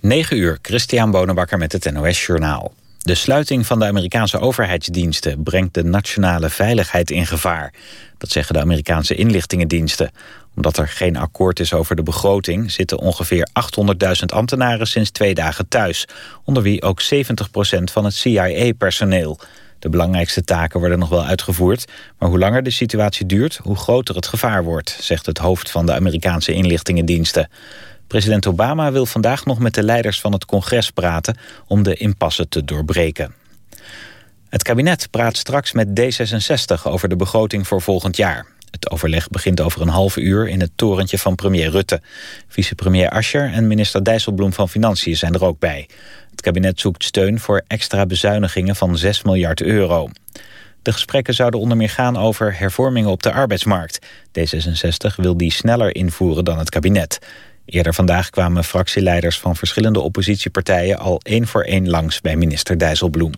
9 uur, Christian Bonenbakker met het NOS Journaal. De sluiting van de Amerikaanse overheidsdiensten brengt de nationale veiligheid in gevaar. Dat zeggen de Amerikaanse inlichtingendiensten. Omdat er geen akkoord is over de begroting... zitten ongeveer 800.000 ambtenaren sinds twee dagen thuis. Onder wie ook 70% van het CIA-personeel. De belangrijkste taken worden nog wel uitgevoerd... maar hoe langer de situatie duurt, hoe groter het gevaar wordt... zegt het hoofd van de Amerikaanse inlichtingendiensten. President Obama wil vandaag nog met de leiders van het congres praten... om de impasse te doorbreken. Het kabinet praat straks met D66 over de begroting voor volgend jaar. Het overleg begint over een half uur in het torentje van premier Rutte. Vicepremier Ascher en minister Dijsselbloem van Financiën zijn er ook bij. Het kabinet zoekt steun voor extra bezuinigingen van 6 miljard euro. De gesprekken zouden onder meer gaan over hervormingen op de arbeidsmarkt. D66 wil die sneller invoeren dan het kabinet. Eerder vandaag kwamen fractieleiders van verschillende oppositiepartijen... al één voor één langs bij minister Dijsselbloem.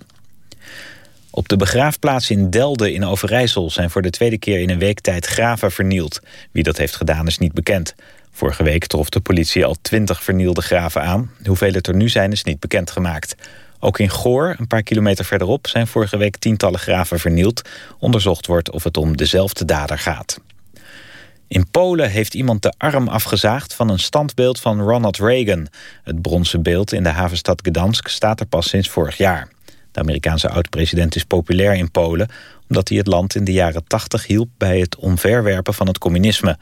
Op de begraafplaats in Delden in Overijssel... zijn voor de tweede keer in een week tijd graven vernield. Wie dat heeft gedaan is niet bekend. Vorige week trof de politie al twintig vernielde graven aan. Hoeveel het er nu zijn is niet bekendgemaakt. Ook in Goor, een paar kilometer verderop... zijn vorige week tientallen graven vernield. Onderzocht wordt of het om dezelfde dader gaat. In Polen heeft iemand de arm afgezaagd van een standbeeld van Ronald Reagan. Het bronzen beeld in de havenstad Gdansk staat er pas sinds vorig jaar. De Amerikaanse oud-president is populair in Polen... omdat hij het land in de jaren 80 hielp bij het omverwerpen van het communisme.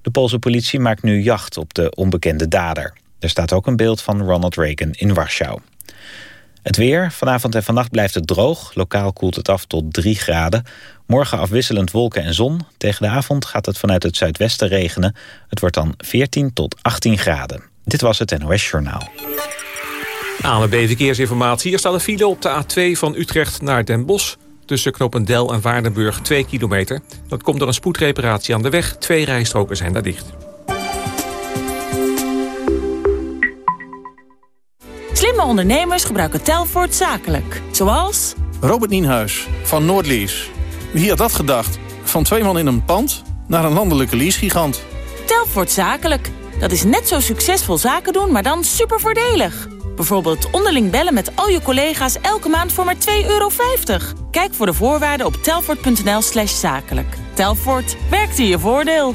De Poolse politie maakt nu jacht op de onbekende dader. Er staat ook een beeld van Ronald Reagan in Warschau. Het weer. Vanavond en vannacht blijft het droog. Lokaal koelt het af tot 3 graden. Morgen afwisselend wolken en zon. Tegen de avond gaat het vanuit het zuidwesten regenen. Het wordt dan 14 tot 18 graden. Dit was het NOS Journaal. ANB Verkeersinformatie. Hier staat een file op de A2 van Utrecht naar Den Bosch. Tussen Knopendel en Waardenburg 2 kilometer. Dat komt door een spoedreparatie aan de weg. Twee rijstroken zijn daar dicht. Slimme ondernemers gebruiken Telfort zakelijk. Zoals... Robert Nienhuis van Noordlease. Wie had dat gedacht? Van twee man in een pand naar een landelijke leasegigant. Telfort zakelijk. Dat is net zo succesvol zaken doen, maar dan super voordelig. Bijvoorbeeld onderling bellen met al je collega's elke maand voor maar 2,50 euro. Kijk voor de voorwaarden op telfort.nl slash zakelijk. Telfort, werkt in je voordeel.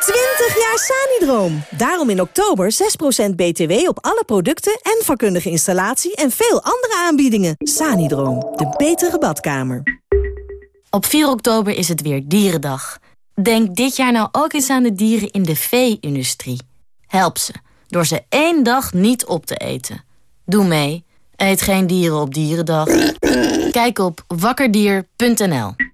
20 jaar Sanidroom. Daarom in oktober 6% BTW op alle producten en vakkundige installatie en veel andere aanbiedingen. Sanidroom, de betere badkamer. Op 4 oktober is het weer Dierendag. Denk dit jaar nou ook eens aan de dieren in de vee-industrie. Help ze, door ze één dag niet op te eten. Doe mee. Eet geen dieren op Dierendag. Kijk op wakkerdier.nl.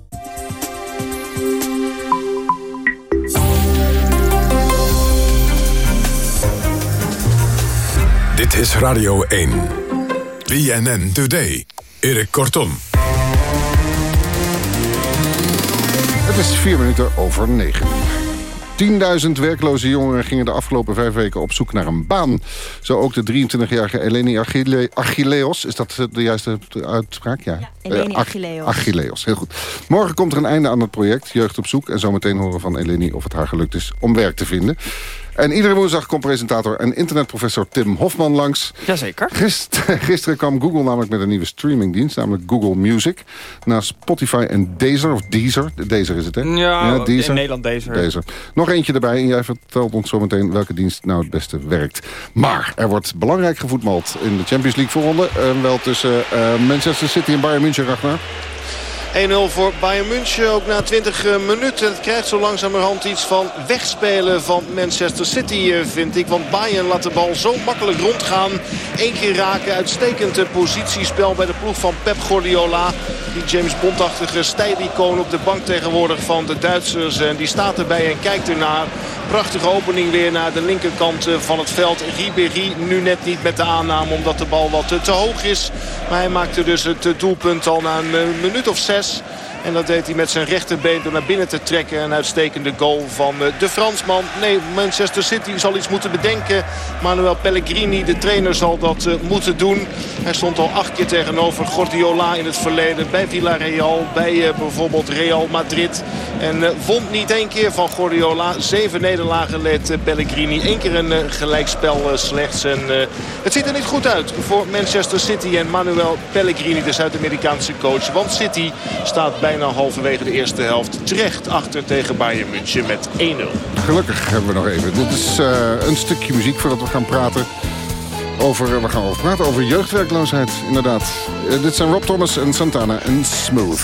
Dit is Radio 1. BNN Today. Erik Kortom. Het is vier minuten over negen. 10.000 werkloze jongeren gingen de afgelopen vijf weken op zoek naar een baan. Zo ook de 23-jarige Eleni Achille Achilleos. Is dat de juiste uitspraak? Ja, ja Eleni Achilleos. Achilleos, heel goed. Morgen komt er een einde aan het project Jeugd op Zoek. En zometeen horen van Eleni of het haar gelukt is om werk te vinden. En iedere woensdag komt presentator en internetprofessor Tim Hofman langs. Jazeker. Gisteren, gisteren kwam Google namelijk met een nieuwe streamingdienst, namelijk Google Music. Na Spotify en Deezer, of Deezer, Deezer is het hè? Ja, Deezer. in Nederland Deezer. Deezer. Nog eentje erbij en jij vertelt ons zometeen welke dienst nou het beste werkt. Maar er wordt belangrijk gevoetbald in de Champions League voorronde. Uh, wel tussen uh, Manchester City en Bayern München, Ragnar. 1-0 voor Bayern München. Ook na 20 minuten. Het krijgt zo langzamerhand iets van wegspelen van Manchester City, vind ik. Want Bayern laat de bal zo makkelijk rondgaan. Eén keer raken. Uitstekend positiespel bij de ploeg van Pep Guardiola. Die James Bond-achtige stijlicoon op de bank tegenwoordig van de Duitsers. En die staat erbij en kijkt ernaar. Prachtige opening weer naar de linkerkant van het veld. Ribéry nu net niet met de aanname omdat de bal wat te hoog is. Maar hij maakte dus het doelpunt al na een minuut of zes. this. En dat deed hij met zijn rechterbeen door naar binnen te trekken. Een uitstekende goal van eh, de Fransman. Nee, Manchester City zal iets moeten bedenken. Manuel Pellegrini, de trainer, zal dat uh, moeten doen. Hij stond al acht keer tegenover Guardiola in het verleden. Bij Villarreal, bij uh, bijvoorbeeld Real Madrid. En won niet één keer van Guardiola. Zeven nederlagen leed Pellegrini. Eén keer een gelijkspel slechts. En het ziet er niet goed uit voor Manchester City en Manuel Pellegrini, de Zuid-Amerikaanse coach. Want City staat bij bijna halverwege de eerste helft terecht achter tegen Bayern München met 1-0. Gelukkig hebben we nog even. Dit is uh, een stukje muziek voordat we gaan praten. Over, we gaan over praten over jeugdwerkloosheid, inderdaad. Uh, dit zijn Rob Thomas en Santana en Smooth.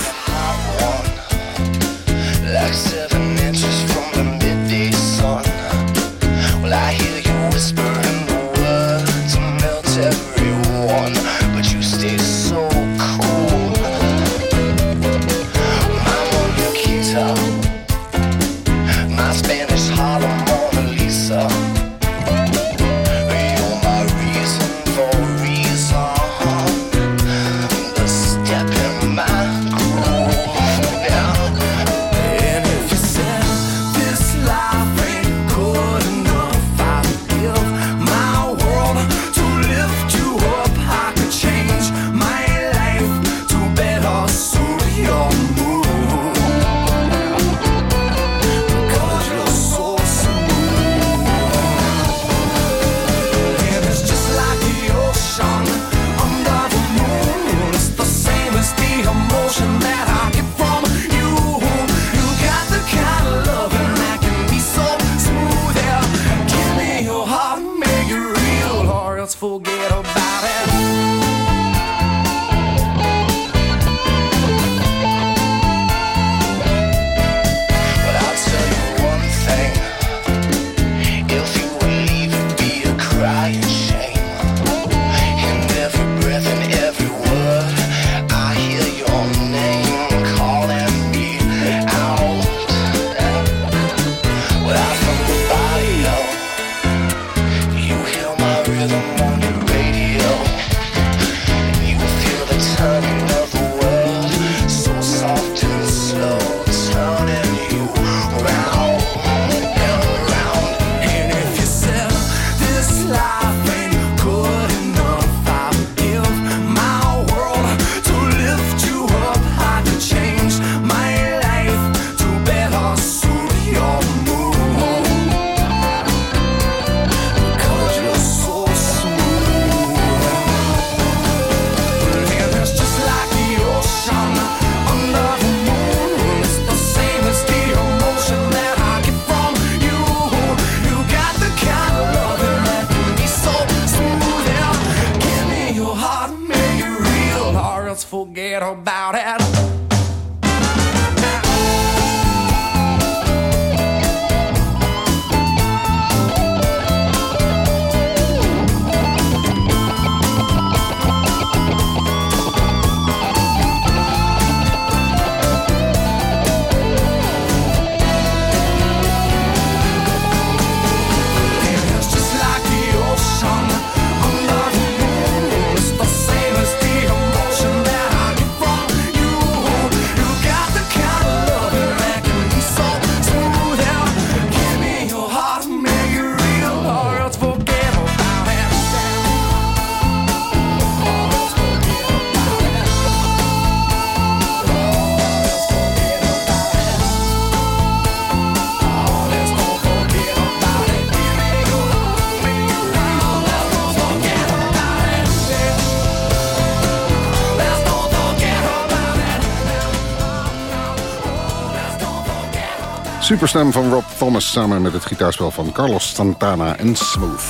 Superstem van Rob Thomas samen met het gitaarspel van Carlos Santana en Smooth.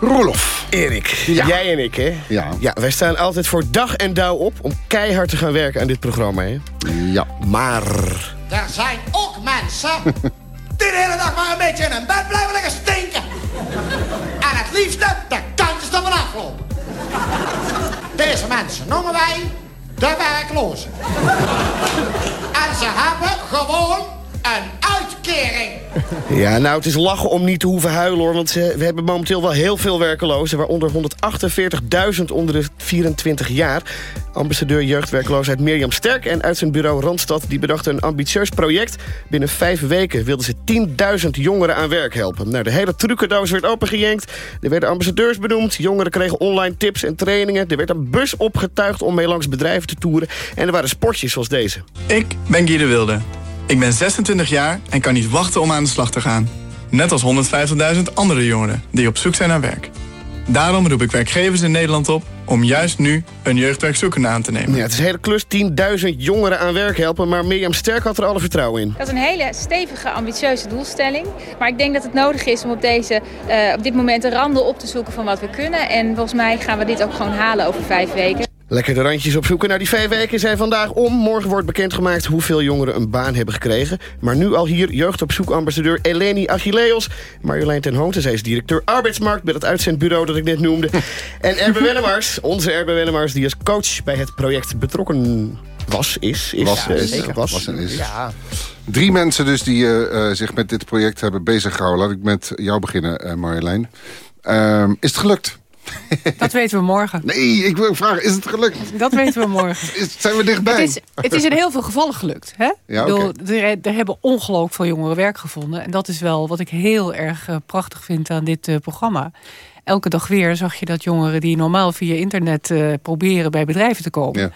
Roelof. Erik, jij en ik, hè? Ja. Ja, wij staan altijd voor dag en dauw op om keihard te gaan werken aan dit programma, hè? Ja. Maar... Er zijn ook mensen die de hele dag maar een beetje in hun bed blijven liggen stinken. En het liefste de kantjes ervan aflopen. Deze mensen noemen wij de werklozen. En ze hebben gewoon een uitkering. Ja, nou, het is lachen om niet te hoeven huilen, hoor. Want we hebben momenteel wel heel veel werkelozen... waaronder 148.000 onder de 24 jaar. Ambassadeur jeugdwerkloosheid Mirjam Sterk... en uit zijn bureau Randstad die bedacht een ambitieus project. Binnen vijf weken wilden ze 10.000 jongeren aan werk helpen. Nou, de hele trucendoos werd opengejenkt. Er werden ambassadeurs benoemd. Jongeren kregen online tips en trainingen. Er werd een bus opgetuigd om mee langs bedrijven te toeren. En er waren sportjes zoals deze. Ik ben Guy de Wilde. Ik ben 26 jaar en kan niet wachten om aan de slag te gaan. Net als 150.000 andere jongeren die op zoek zijn naar werk. Daarom roep ik werkgevers in Nederland op om juist nu een jeugdwerkzoekende aan te nemen. Ja, het is een hele klus, 10.000 jongeren aan werk helpen... maar Mirjam Sterk had er alle vertrouwen in. Dat is een hele stevige, ambitieuze doelstelling. Maar ik denk dat het nodig is om op, deze, uh, op dit moment de randen op te zoeken van wat we kunnen. En volgens mij gaan we dit ook gewoon halen over vijf weken. Lekker de randjes opzoeken. Nou, die vijf weken zijn vandaag om. Morgen wordt bekendgemaakt hoeveel jongeren een baan hebben gekregen. Maar nu al hier jeugdopzoekambassadeur Eleni Achilleos. Marjolein ten Hoogte, zij is directeur arbeidsmarkt... bij het uitzendbureau dat ik net noemde. en Erbe Wennemars, onze Erbe Wennemars... die als coach bij het project betrokken was, is... is was, uh, is, was. was en is. Ja. Drie mensen dus die uh, zich met dit project hebben bezig gehouden. Laat ik met jou beginnen, uh, Marjolein. Uh, is het gelukt? Dat weten we morgen. Nee, ik wil vragen, is het gelukt? Dat weten we morgen. Is, zijn we dichtbij? Het is, het is in heel veel gevallen gelukt. Hè? Ja, bedoel, okay. er, er, hebben ongelooflijk veel jongeren werk gevonden. En dat is wel wat ik heel erg uh, prachtig vind aan dit uh, programma. Elke dag weer zag je dat jongeren die normaal via internet uh, proberen bij bedrijven te komen... Ja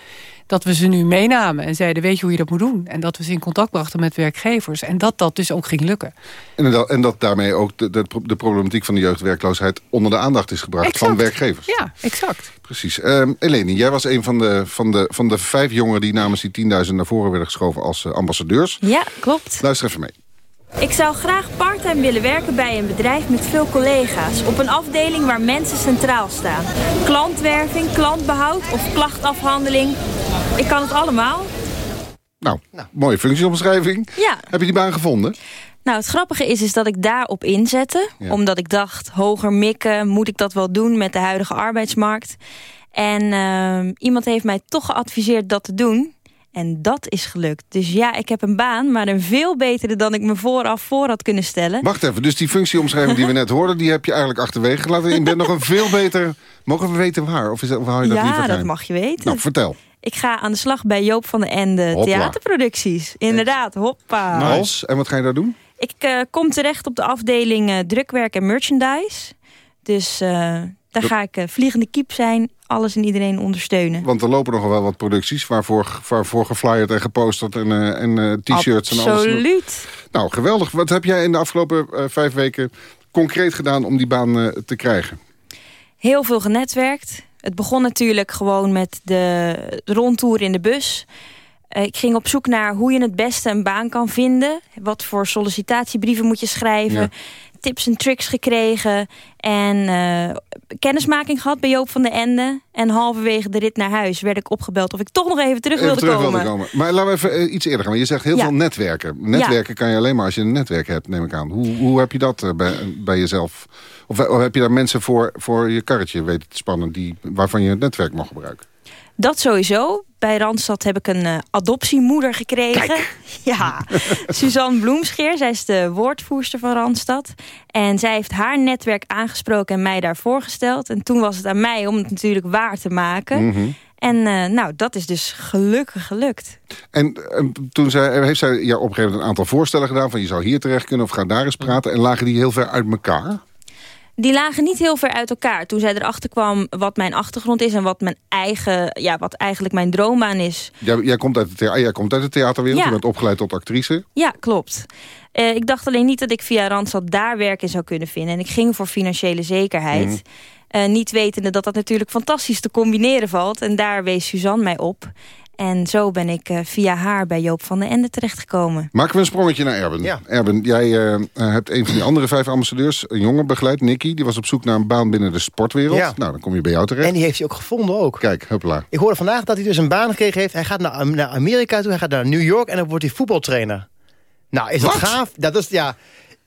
dat we ze nu meenamen en zeiden, weet je hoe je dat moet doen? En dat we ze in contact brachten met werkgevers. En dat dat dus ook ging lukken. En dat, en dat daarmee ook de, de, de, problematiek van de jeugdwerkloosheid... onder de aandacht is gebracht exact. van werkgevers. Ja, exact. Precies. Um, Eleni, jij was een van de, van, de, van de vijf jongeren... die namens die 10.000 naar voren werden geschoven als uh, ambassadeurs. Ja, klopt. Luister even mee. Ik zou graag parttime willen werken bij een bedrijf met veel collega's. Op een afdeling waar mensen centraal staan. Klantwerving, klantbehoud of klachtafhandeling. Ik kan het allemaal. Nou, nou. mooie functieomschrijving. Ja. Heb je die baan gevonden? Nou, het grappige is, is dat ik daarop inzette. Ja. Omdat ik dacht, hoger mikken, moet ik dat wel doen met de huidige arbeidsmarkt? En uh, iemand heeft mij toch geadviseerd dat te doen. En dat is gelukt. Dus ja, ik heb een baan, maar een veel betere dan ik me vooraf voor had kunnen stellen. Wacht even, dus die functieomschrijving die we net hoorden... die heb je eigenlijk achterwege gelaten. Je bent nog een veel beter... Mogen we weten waar? Of, is dat, of hou je dat ja, liever dat geheim? mag je weten. Nou, vertel. Ik ga aan de slag bij Joop van den Ende theaterproducties. Inderdaad, hoppa. Als? En wat ga je daar doen? Ik uh, kom terecht op de afdeling uh, drukwerk en merchandise. Dus uh, daar ga ik vliegende kiep zijn, alles en iedereen ondersteunen. Want er lopen nog wel wat producties waarvoor, waarvoor geflyerd en geposterd en, uh, en uh, t-shirts en alles. Absoluut. Nou, geweldig. Wat heb jij in de afgelopen uh, vijf weken concreet gedaan om die baan te krijgen? Heel veel genetwerkt. Het begon natuurlijk gewoon met de rondtour in de bus. Ik ging op zoek naar hoe je het beste een baan kan vinden. Wat voor sollicitatiebrieven moet je schrijven. Ja tips en tricks gekregen. En uh, kennismaking gehad bij Joop van den Ende. En halverwege de rit naar huis werd ik opgebeld of ik toch nog even terug, even wilde, terug komen. wilde komen. Maar laten we even uh, iets eerder gaan. Je zegt heel ja. veel netwerken. Netwerken ja. kan je alleen maar als je een netwerk hebt, neem ik aan. Hoe, hoe heb je dat uh, bij, bij jezelf? Of, of, heb je daar mensen voor, voor je karretje weten te spannen... Die, waarvan je het netwerk mag gebruiken? Dat sowieso. Bij Randstad heb ik een uh, adoptiemoeder gekregen. Kijk. Ja, Suzanne Bloemscheer. Zij is de woordvoerster van Randstad. En zij heeft haar netwerk aangesproken en mij daar voorgesteld. En toen was het aan mij om het natuurlijk waar te maken. Mm -hmm. En uh, nou, dat is dus gelukkig gelukt. En toen zij, heeft zij ja, op een gegeven moment een aantal voorstellen gedaan... van je zou hier terecht kunnen of ga daar eens praten. En lagen die heel ver uit elkaar? Die lagen niet heel ver uit elkaar. Toen zij erachter kwam wat mijn achtergrond is... en wat, mijn eigen, ja, wat eigenlijk mijn droombaan is. Jij, jij, komt, uit de thea- jij komt uit de theaterwereld. Ja. Je bent opgeleid tot actrice. Ja, klopt. Uh, ik dacht alleen niet dat ik via Randstad daar werk in zou kunnen vinden. En ik ging voor financiële zekerheid. Mhm. Mm. Uh, niet wetende dat dat natuurlijk fantastisch te combineren valt. En daar wees Suzanne mij op. En zo ben ik eh, via haar bij Joop van den Ende terechtgekomen. Maken we een sprongetje naar Erben. Ja. Erben, jij eh, hebt een van die andere vijf ambassadeurs, een jongen begeleid, Nicky. Die was op zoek naar een baan binnen de sportwereld. Ja. Nou, dan kom je bij jou terecht. En die heeft hij ook gevonden ook. Kijk, huppla. Ik hoorde vandaag dat hij dus een baan gekregen heeft. Hij gaat naar, naar Amerika toe, hij gaat naar New York en dan wordt hij voetbaltrainer. Nou, is dat Wat? gaaf? Dat is, ja,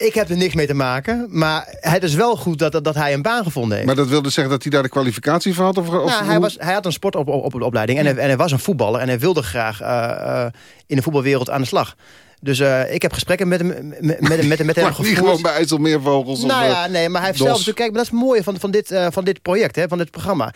ik heb er niks mee te maken. Maar het is wel goed dat, dat, dat hij een baan gevonden heeft. Maar dat wilde zeggen dat hij daar de kwalificatie van had? Of, of nou, hij, was, hij had een sportopleiding en, hij, en hij was een voetballer. En hij wilde graag eh, eh, in de voetbalwereld aan de slag. Dus eh, ik heb gesprekken met hem, met, met, met, met hem Maar gevoerd. gewoon bij IJsselmeervogels? Nou ja, eh, nee, maar hij heeft DOS? zelf natuurlijk... Kijk, maar dat is het mooie van, van, dit, eh, van dit project, hè, van dit programma.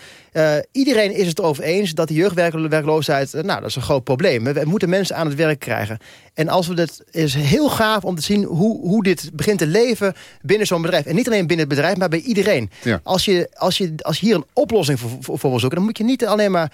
Iedereen is het erover eens dat de jeugdwerkloosheid... nou, dat is een groot probleem. We, we moeten mensen aan het werk krijgen. En als we dit is heel gaaf om te zien hoe, hoe dit begint te leven binnen zo'n bedrijf. En niet alleen binnen het bedrijf, maar bij iedereen. Ja. Als, je, als, je, als je hier een oplossing voor, voor, voor wil zoeken... dan moet je niet alleen maar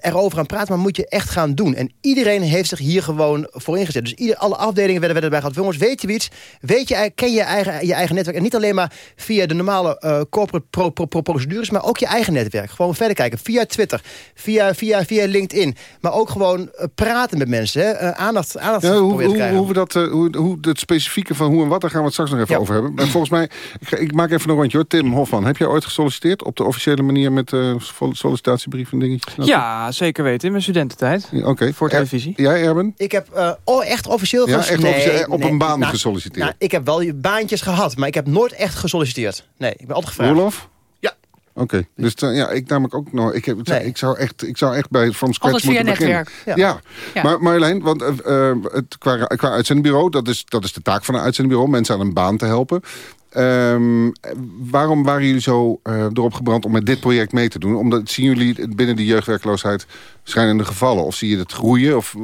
erover gaan praten... maar moet je echt gaan doen. En iedereen heeft zich hier gewoon voor ingezet. Dus ieder, alle afdelingen werden, werden erbij gehad. Jongens, weet je iets? Weet je, ken je eigen, je eigen netwerk? En niet alleen maar via de normale eh, corporate pro, pro- pro- procedures... maar ook je eigen netwerk. Gewoon verder kijken. Via Twitter, via, via, via LinkedIn. Maar ook gewoon eh, praten met mensen. Hè? Eh, aandacht, aandacht Ja, hoe, proberen te hoe, krijgen. hoe, we dat, eh, hoe, hoe het specifieke van hoe en wat, daar gaan we het straks nog even over hebben. Maar volgens mij, ik, ik maak even een rondje hoor. Tim Hofman, heb jij ooit gesolliciteerd op de officiële manier met eh, sollicitatiebrief en dingetjes? Ja, zeker weten. In mijn studententijd. Ja, Oké. Voor televisie. Er- jij, Erben? Ik heb eh, oh, echt officieel... Ja, echt Nee, officieel, op nee, een baan nou, gesolliciteerd. Nou, ik heb wel baantjes gehad, maar ik heb nooit echt gesolliciteerd. Nee, ik ben altijd gevraagd. Roelof? Ja. Oké, dus eh, ja, ik namelijk ook nog. Ik, heb, ik, zou echt, ik zou echt bij from scratch Altijd via moeten beginnen. netwerk. Ja. Ja. Ja. maar Marjolein, want eh, eh, het, qua, qua uitzendbureau, dat is, dat is de taak van een uitzendbureau, mensen aan een baan te helpen. Ehm, waarom waren jullie zo eh, erop gebrand om met dit project mee te doen? Omdat zien jullie binnen die jeugdwerkloosheid schijnende gevallen? Of zie je het groeien? Of,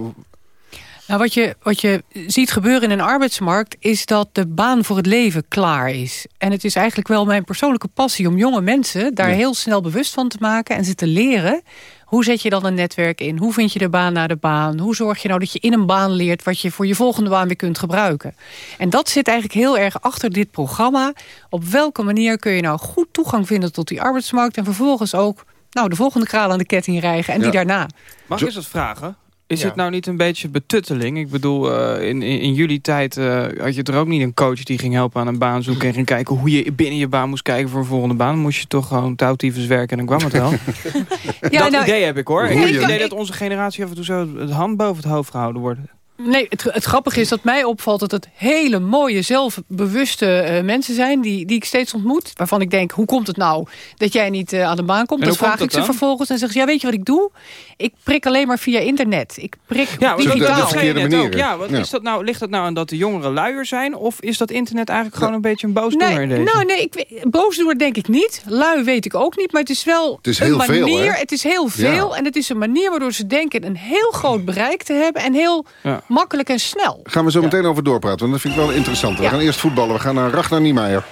Nou, wat je, wat je ziet gebeuren in een arbeidsmarkt... is dat de baan voor het leven klaar is. En het is eigenlijk wel mijn persoonlijke passie... om jonge mensen daar heel snel bewust van te maken... en ze te leren... hoe zet je dan een netwerk in? Hoe vind je de baan naar de baan? Hoe zorg je nou dat je in een baan leert... wat je voor je volgende baan weer kunt gebruiken? En dat zit eigenlijk heel erg achter dit programma. Op welke manier kun je nou goed toegang vinden tot die arbeidsmarkt... en vervolgens ook nou, de volgende kraal aan de ketting rijgen... en die daarna. Mag ik eens wat vragen? Is Ja. het nou niet een beetje betutteling? Ik bedoel, eh, in, in, in jullie tijd eh, had je er ook niet een coach die ging helpen aan een baan zoeken... en ging kijken hoe je binnen je baan moest kijken voor een volgende baan. Dan moest je toch gewoon touwtiefes werken en dan kwam het wel. Ja, dat nou, idee heb ik hoor. Ik Nee, heb ik idee dat onze generatie af en toe zo het hand boven het hoofd gehouden wordt. Nee, het, het grappige is dat mij opvalt dat het hele mooie, zelfbewuste eh, mensen zijn... Die, die ik steeds ontmoet. Waarvan ik denk, hoe komt het nou dat jij niet eh, aan de baan komt? En Dat hoe vraag komt ik ze dat dan? vervolgens en zeggen ze... ja, weet je wat ik doe? Ik prik alleen maar via internet. Ik prik Ja, dat, digitaal. dat zei je net ook. Ja, wat Ja. Is dat nou, ligt dat nou aan dat de jongeren luier zijn? Of is dat internet eigenlijk gewoon een beetje een boosdoener Nee, in deze? nou, nee, ik, boosdoener denk ik niet. Lui weet ik ook niet. Maar het is wel Het is een heel veel, manier. hè? het is heel veel. Ja. En het is een manier waardoor ze denken een heel groot bereik te hebben. En heel Ja. Makkelijk en snel. gaan we zo meteen over doorpraten, want dat vind ik wel interessant. We gaan eerst voetballen. We gaan naar Ragnar Niemeyer.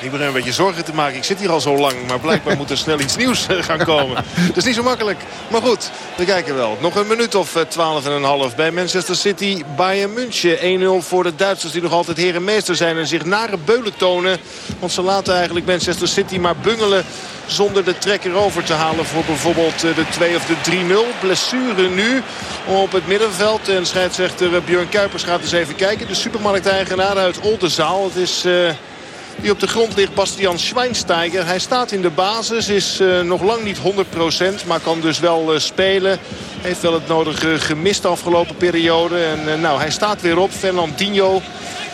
Ik begin een beetje zorgen te maken. Ik zit hier al zo lang, maar blijkbaar moet er snel iets nieuws eh, gaan komen. Dat is niet zo makkelijk. Maar goed, we kijken wel. Nog een minuut of eh, 12 en een half bij Manchester City. Bayern München 1-0 voor de Duitsers die nog altijd heer en meester zijn. En zich nare beulen tonen. Want ze laten eigenlijk Manchester City maar bungelen zonder de trekker over te halen voor bijvoorbeeld eh, de 2 of de 3-0. Blessure nu op het middenveld. En scheidsrechter eh, Björn Kuipers gaat eens even kijken. De supermarkteigenaar uit Oldenzaal. Het is... eh, die op de grond ligt Bastian Schweinsteiger. Hij staat in de basis, is eh, nog lang niet 100%, maar kan dus wel eh, spelen. Heeft wel het nodige gemist de afgelopen periode. En eh, nou, hij staat weer op. Fernandinho,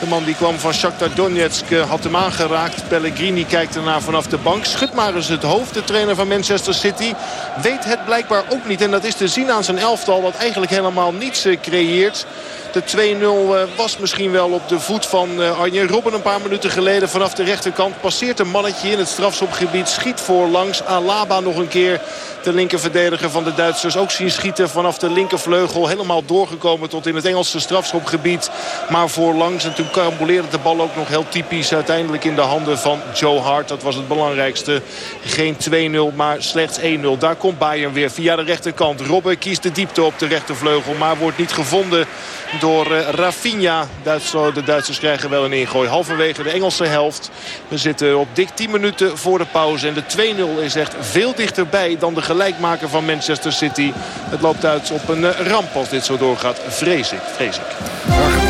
de man die kwam van Shakhtar Donetsk, eh, had hem aangeraakt. Pellegrini kijkt ernaar vanaf de bank. Schudt maar eens het hoofd, de trainer van Manchester City. Weet het blijkbaar ook niet. En dat is te zien aan zijn elftal, wat eigenlijk helemaal niets eh, creëert. De 2-0 eh, was misschien wel op de voet van Arjen Robben een paar minuten geleden vanaf de rechterkant. Passeert een mannetje in het strafschopgebied. Schiet voorlangs. Alaba nog een keer de linkerverdediger van de Duitsers ook zien schieten vanaf de linkervleugel. Helemaal doorgekomen tot in het Engelse strafschopgebied. Maar voorlangs en toen karamboleerde de bal ook nog heel typisch uiteindelijk in de handen van Joe Hart. Dat was het belangrijkste. Geen 2-0, maar slechts 1-0. Daar komt Bayern weer via de rechterkant. Robben kiest de diepte op de rechtervleugel, maar wordt niet gevonden door uh, Rafinha. de Duitsers krijgen wel een ingooi. Halverwege de Engelse helft. We zitten op dik 10 minuten voor de pauze. En de 2-0 is echt veel dichterbij dan de gelijkmaker van Manchester City. Het loopt uit op een uh, ramp als dit zo doorgaat. Vrees ik, vrees ik.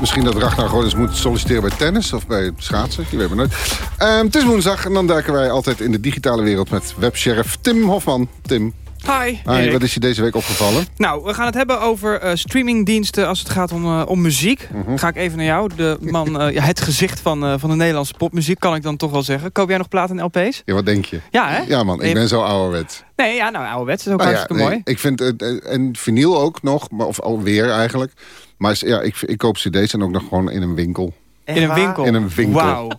Misschien dat Ragnar gewoon eens moet solliciteren bij tennis of bij schaatsen. Je weet maar nooit. Uh, het is woensdag en dan duiken wij altijd in de digitale wereld met websheriff Tim Hofman. Tim, Hi. Hi wat is je deze week opgevallen? Nou, we gaan het hebben over uh, streamingdiensten als het gaat om, uh, om muziek. Mm -hmm. Ga ik even naar jou. De man, uh, ja, het gezicht van, van de Nederlandse popmuziek, kan ik dan toch wel zeggen. Koop jij nog platen en LP's? Ja, wat denk je? Ja, hè? Ja, man. Ik ben zo ouderwets. Nee, ja, nou, ouderwets is ook nou, hartstikke ja, mooi. Ik vind, en vinyl ook nog, of alweer eigenlijk. Maar ja, ik, ik koop cd's en ook nog gewoon in een winkel. In een winkel? In een winkel. Wauw.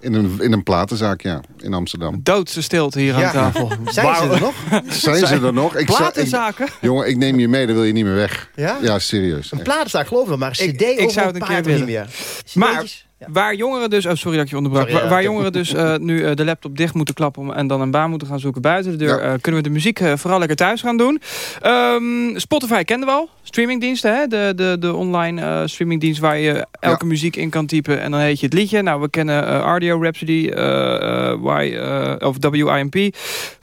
In een, in een platenzaak, ja. In Amsterdam. Doodse stilte hier ja. aan tafel. Zijn ze er nog? Zijn ze er nog? Ik Platenzaken? Ik, jongen, ik neem je mee, dan wil je niet meer weg. Ja? Ja, serieus. Een platenzaak, geloof ik maar een cd ik, ik zou het een keer willen. Meer. Maar ja. waar jongeren dus... Oh, sorry dat ik je onderbrak. Sorry, ja, waar, jongeren dus uh, nu uh, de laptop dicht moeten klappen... en dan een baan moeten gaan zoeken buiten de deur... Ja. Uh, kunnen we de muziek vooral lekker thuis gaan doen. Um, Spotify kenden we al. Streamingdiensten, hè? De, de, de online streamingdienst... waar je elke muziek in kan typen en dan heet je het liedje. Nou, we kennen Audio Rhapsody y, of WIMP.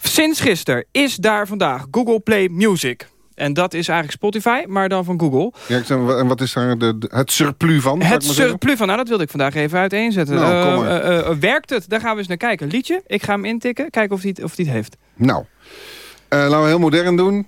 Sinds gisteren is daar vandaag Google Play Music... En dat is eigenlijk Spotify, maar dan van Google. Ja, en wat is daar de, de, het surplus van? Het surplus van, nou dat wilde ik vandaag even uiteenzetten. Nou, uh, uh, uh, werkt het? Daar gaan we eens naar kijken. Liedje, ik ga hem intikken, kijken of hij het, of het heeft. Nou, laten we heel modern doen.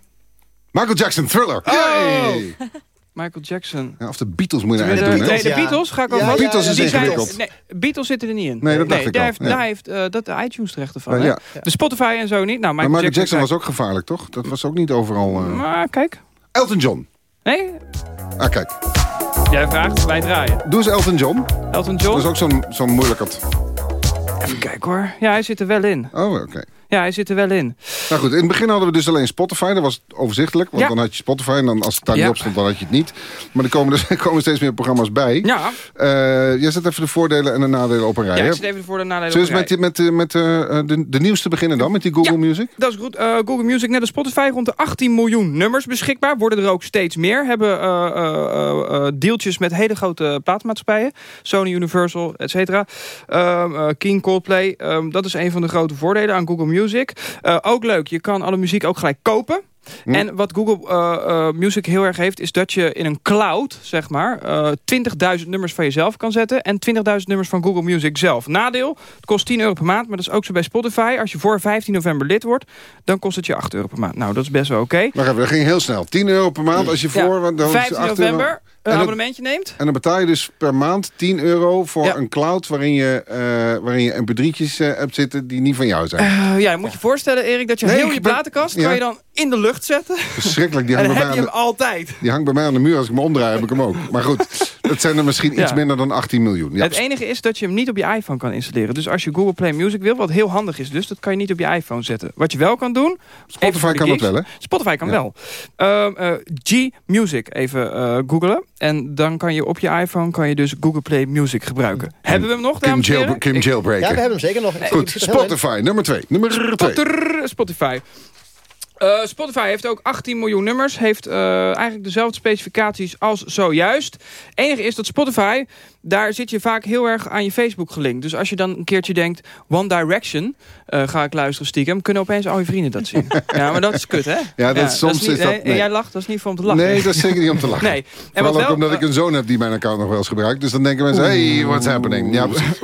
Michael Jackson, Thriller. Oh! Michael Jackson. Ja, of de Beatles moet je eigenlijk doen, Nee, de Beatles ga ik ook ja, wel. Beatles is ingewikkeld. Nee, Beatles zitten er niet in. Nee, dat dacht nee, ik daar heeft, Ja. daar heeft uh, dat de iTunes rechten van. Ja, hè? De Spotify en zo niet. Nou, Michael, maar Michael Jackson, Jackson, was ook gevaarlijk, toch? Dat was ook niet overal... Uh... Maar kijk. Elton John. Nee? Ah, kijk. Jij vraagt, wij draaien. Doe eens Elton John. Elton John? Dat is ook zo'n zo'n moeilijkerd. Even kijken hoor. Ja, hij zit er wel in. Oh, oké. Okay. Ja, hij zit er wel in. Nou goed, in het begin hadden we dus alleen Spotify. Dat was overzichtelijk, want Ja. dan had je Spotify... en dan, als het daar Ja. niet op stond, dan had je het niet. Maar er komen, dus, er komen steeds meer programma's bij. Ja. Eh, jij zet even de voordelen en de nadelen op een rij. Ja, ik zit even de nadelen Zullen we op een met, die- met, eh, met eh, de, de nieuwste beginnen dan, met die Google Music? Dat is goed. Google Music, net als Spotify, rond de 18 miljoen nummers beschikbaar. Worden er ook steeds meer. Hebben deeltjes met hele grote plaatmaatschappijen. Sony, Universal, et cetera. Ehm, eh, King, Coldplay. Ehm, dat is een van de grote voordelen aan Google Music. Eh, ook leuk, je kan alle muziek ook gelijk kopen. Hm. En wat Google eh, eh, Music heel erg heeft... is dat je in een cloud, zeg maar... eh 20.000 nummers van jezelf kan zetten... en 20.000 nummers van Google Music zelf. Nadeel, het kost 10 euro per maand... maar dat is ook zo bij Spotify. Als je voor 15 november lid wordt... dan kost het je 8 euro per maand. Nou, dat is best wel oké. Wacht even, dat ging heel snel. 10 euro per maand als je voor... want dan is het 15 8 euro. november een abonnementje neemt. En dan betaal je dus per maand 10 euro voor Ja. een cloud... waarin je, eh waarin je mp3'tjes eh, hebt zitten die niet van jou zijn. Eh, ja, je moet je voorstellen, Erik, dat je Nee, heel je platenkast... Ja. kan je dan in de lucht zetten. Verschrikkelijk, die en hangt, dan bij heb mij je aan hem de, altijd. die hangt bij mij aan de muur. Als ik me omdraai, heb ik hem ook. Maar goed, het zijn er misschien iets minder dan 18 miljoen. Ja, Het enige is dat je hem niet op je iPhone kan installeren. Dus als je Google Play Music wil, wat heel handig is dus... dat kan je niet op je iPhone zetten. Wat je wel kan doen... Spotify kan dat wel, hè? Spotify kan Ja. wel. Ehm, eh, G-Music even eh googlen. En dan kan je op je iPhone kan je dus Google Play Music gebruiken. Hebben we hem nog, Kim, dames en jail, heren? Kim Jailbreaker. Ja, we hebben hem zeker nog. Ik- Goed. Spotify, nummer 2. Nummer 2. Potter, Spotify. Eh, Spotify heeft ook 18 miljoen nummers. Heeft eh, eigenlijk dezelfde specificaties als zojuist. enige is dat Spotify, daar zit je vaak heel erg aan je Facebook gelinkt. Dus als je dan een keertje denkt, One Direction, eh, ga ik luisteren stiekem, kunnen opeens al je vrienden dat zien. ja, maar dat is kut, hè? Ja, dat soms niet- is dat- nee. Jij lacht, dat is niet voor om te lachen. Nee, dat is zeker niet om te lachen. Nee. En Vooral ook wel, omdat ik een zoon heb die mijn account nog wel eens gebruikt. Dus dan denken mensen, hey, what's happening? Ja, precies.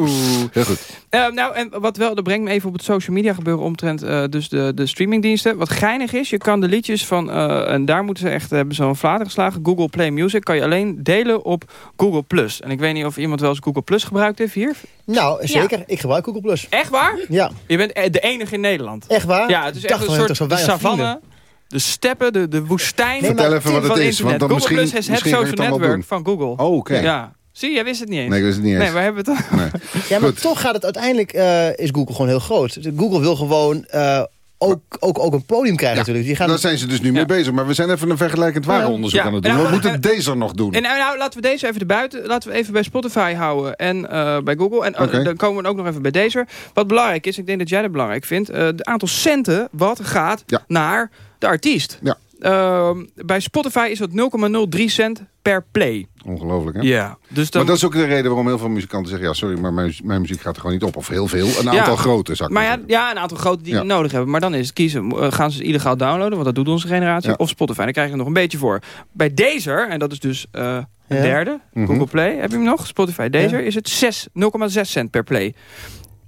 Heel goed. Eh, nou, en wat wel, dat brengt me even op het social media gebeuren omtrent eh, dus de, de streamingdiensten. Wat geinig is, je kan de liedjes van, en daar moeten ze echt hebben zo'n flater geslagen, Google Play Music, kan je alleen delen op Google Plus. En ik weet niet of iemand wel eens Google Plus gebruikt heeft hier. Nou, zeker. Ik gebruik Google Plus. Echt waar? Ja. Je bent eh, de enige in Nederland. Echt waar? Ja, het is echt een soort savanne. De steppen, de, de woestijn Vertel van, even wat het is, internet. want dan Google misschien- Plus is het social het network van Google. Oh, oké. Ja. Zie, jij wist het niet eens. Nee, ik wist het niet eens. Nee, waar hebben we het dan? Nee. Ja, maar toch gaat het uiteindelijk, eh, is Google gewoon heel groot. Google wil gewoon eh, ook, ook, ook een podium krijgen natuurlijk. Die gaan... Daar zijn ze dus nu mee bezig. Maar we zijn even een vergelijkend warenonderzoek Ja. aan het doen. Ja. Wat moet deze nog doen? En nou, laten we deze even erbuiten. Laten we even bij Spotify houden en eh, bij Google. En eh, Oké. dan komen we ook nog even bij deze. Wat belangrijk is, ik denk dat jij dat belangrijk vindt. eh het aantal centen wat gaat naar de artiest. Ja. Ehm, bij Spotify is dat 0,03 cent per play. Ongelooflijk, hè? Ja, dus dan... Maar dat is ook de reden waarom heel veel muzikanten zeggen... ja, sorry, maar mijn, mijn muziek gaat er gewoon niet op. Of heel veel. Een aantal Ja. grote, zou ik maar ja, ja, een aantal grote die Ja. het nodig hebben. Maar dan is het kiezen. eh, gaan ze het illegaal downloaden? Want dat doet onze generatie. Ja. Of Spotify. Dan krijg je er nog een beetje voor. Bij Deezer, en dat is dus eh een derde. Mhm. Google Play. Heb je hem nog? Spotify Deezer. Is het 6 0,6 cent per play.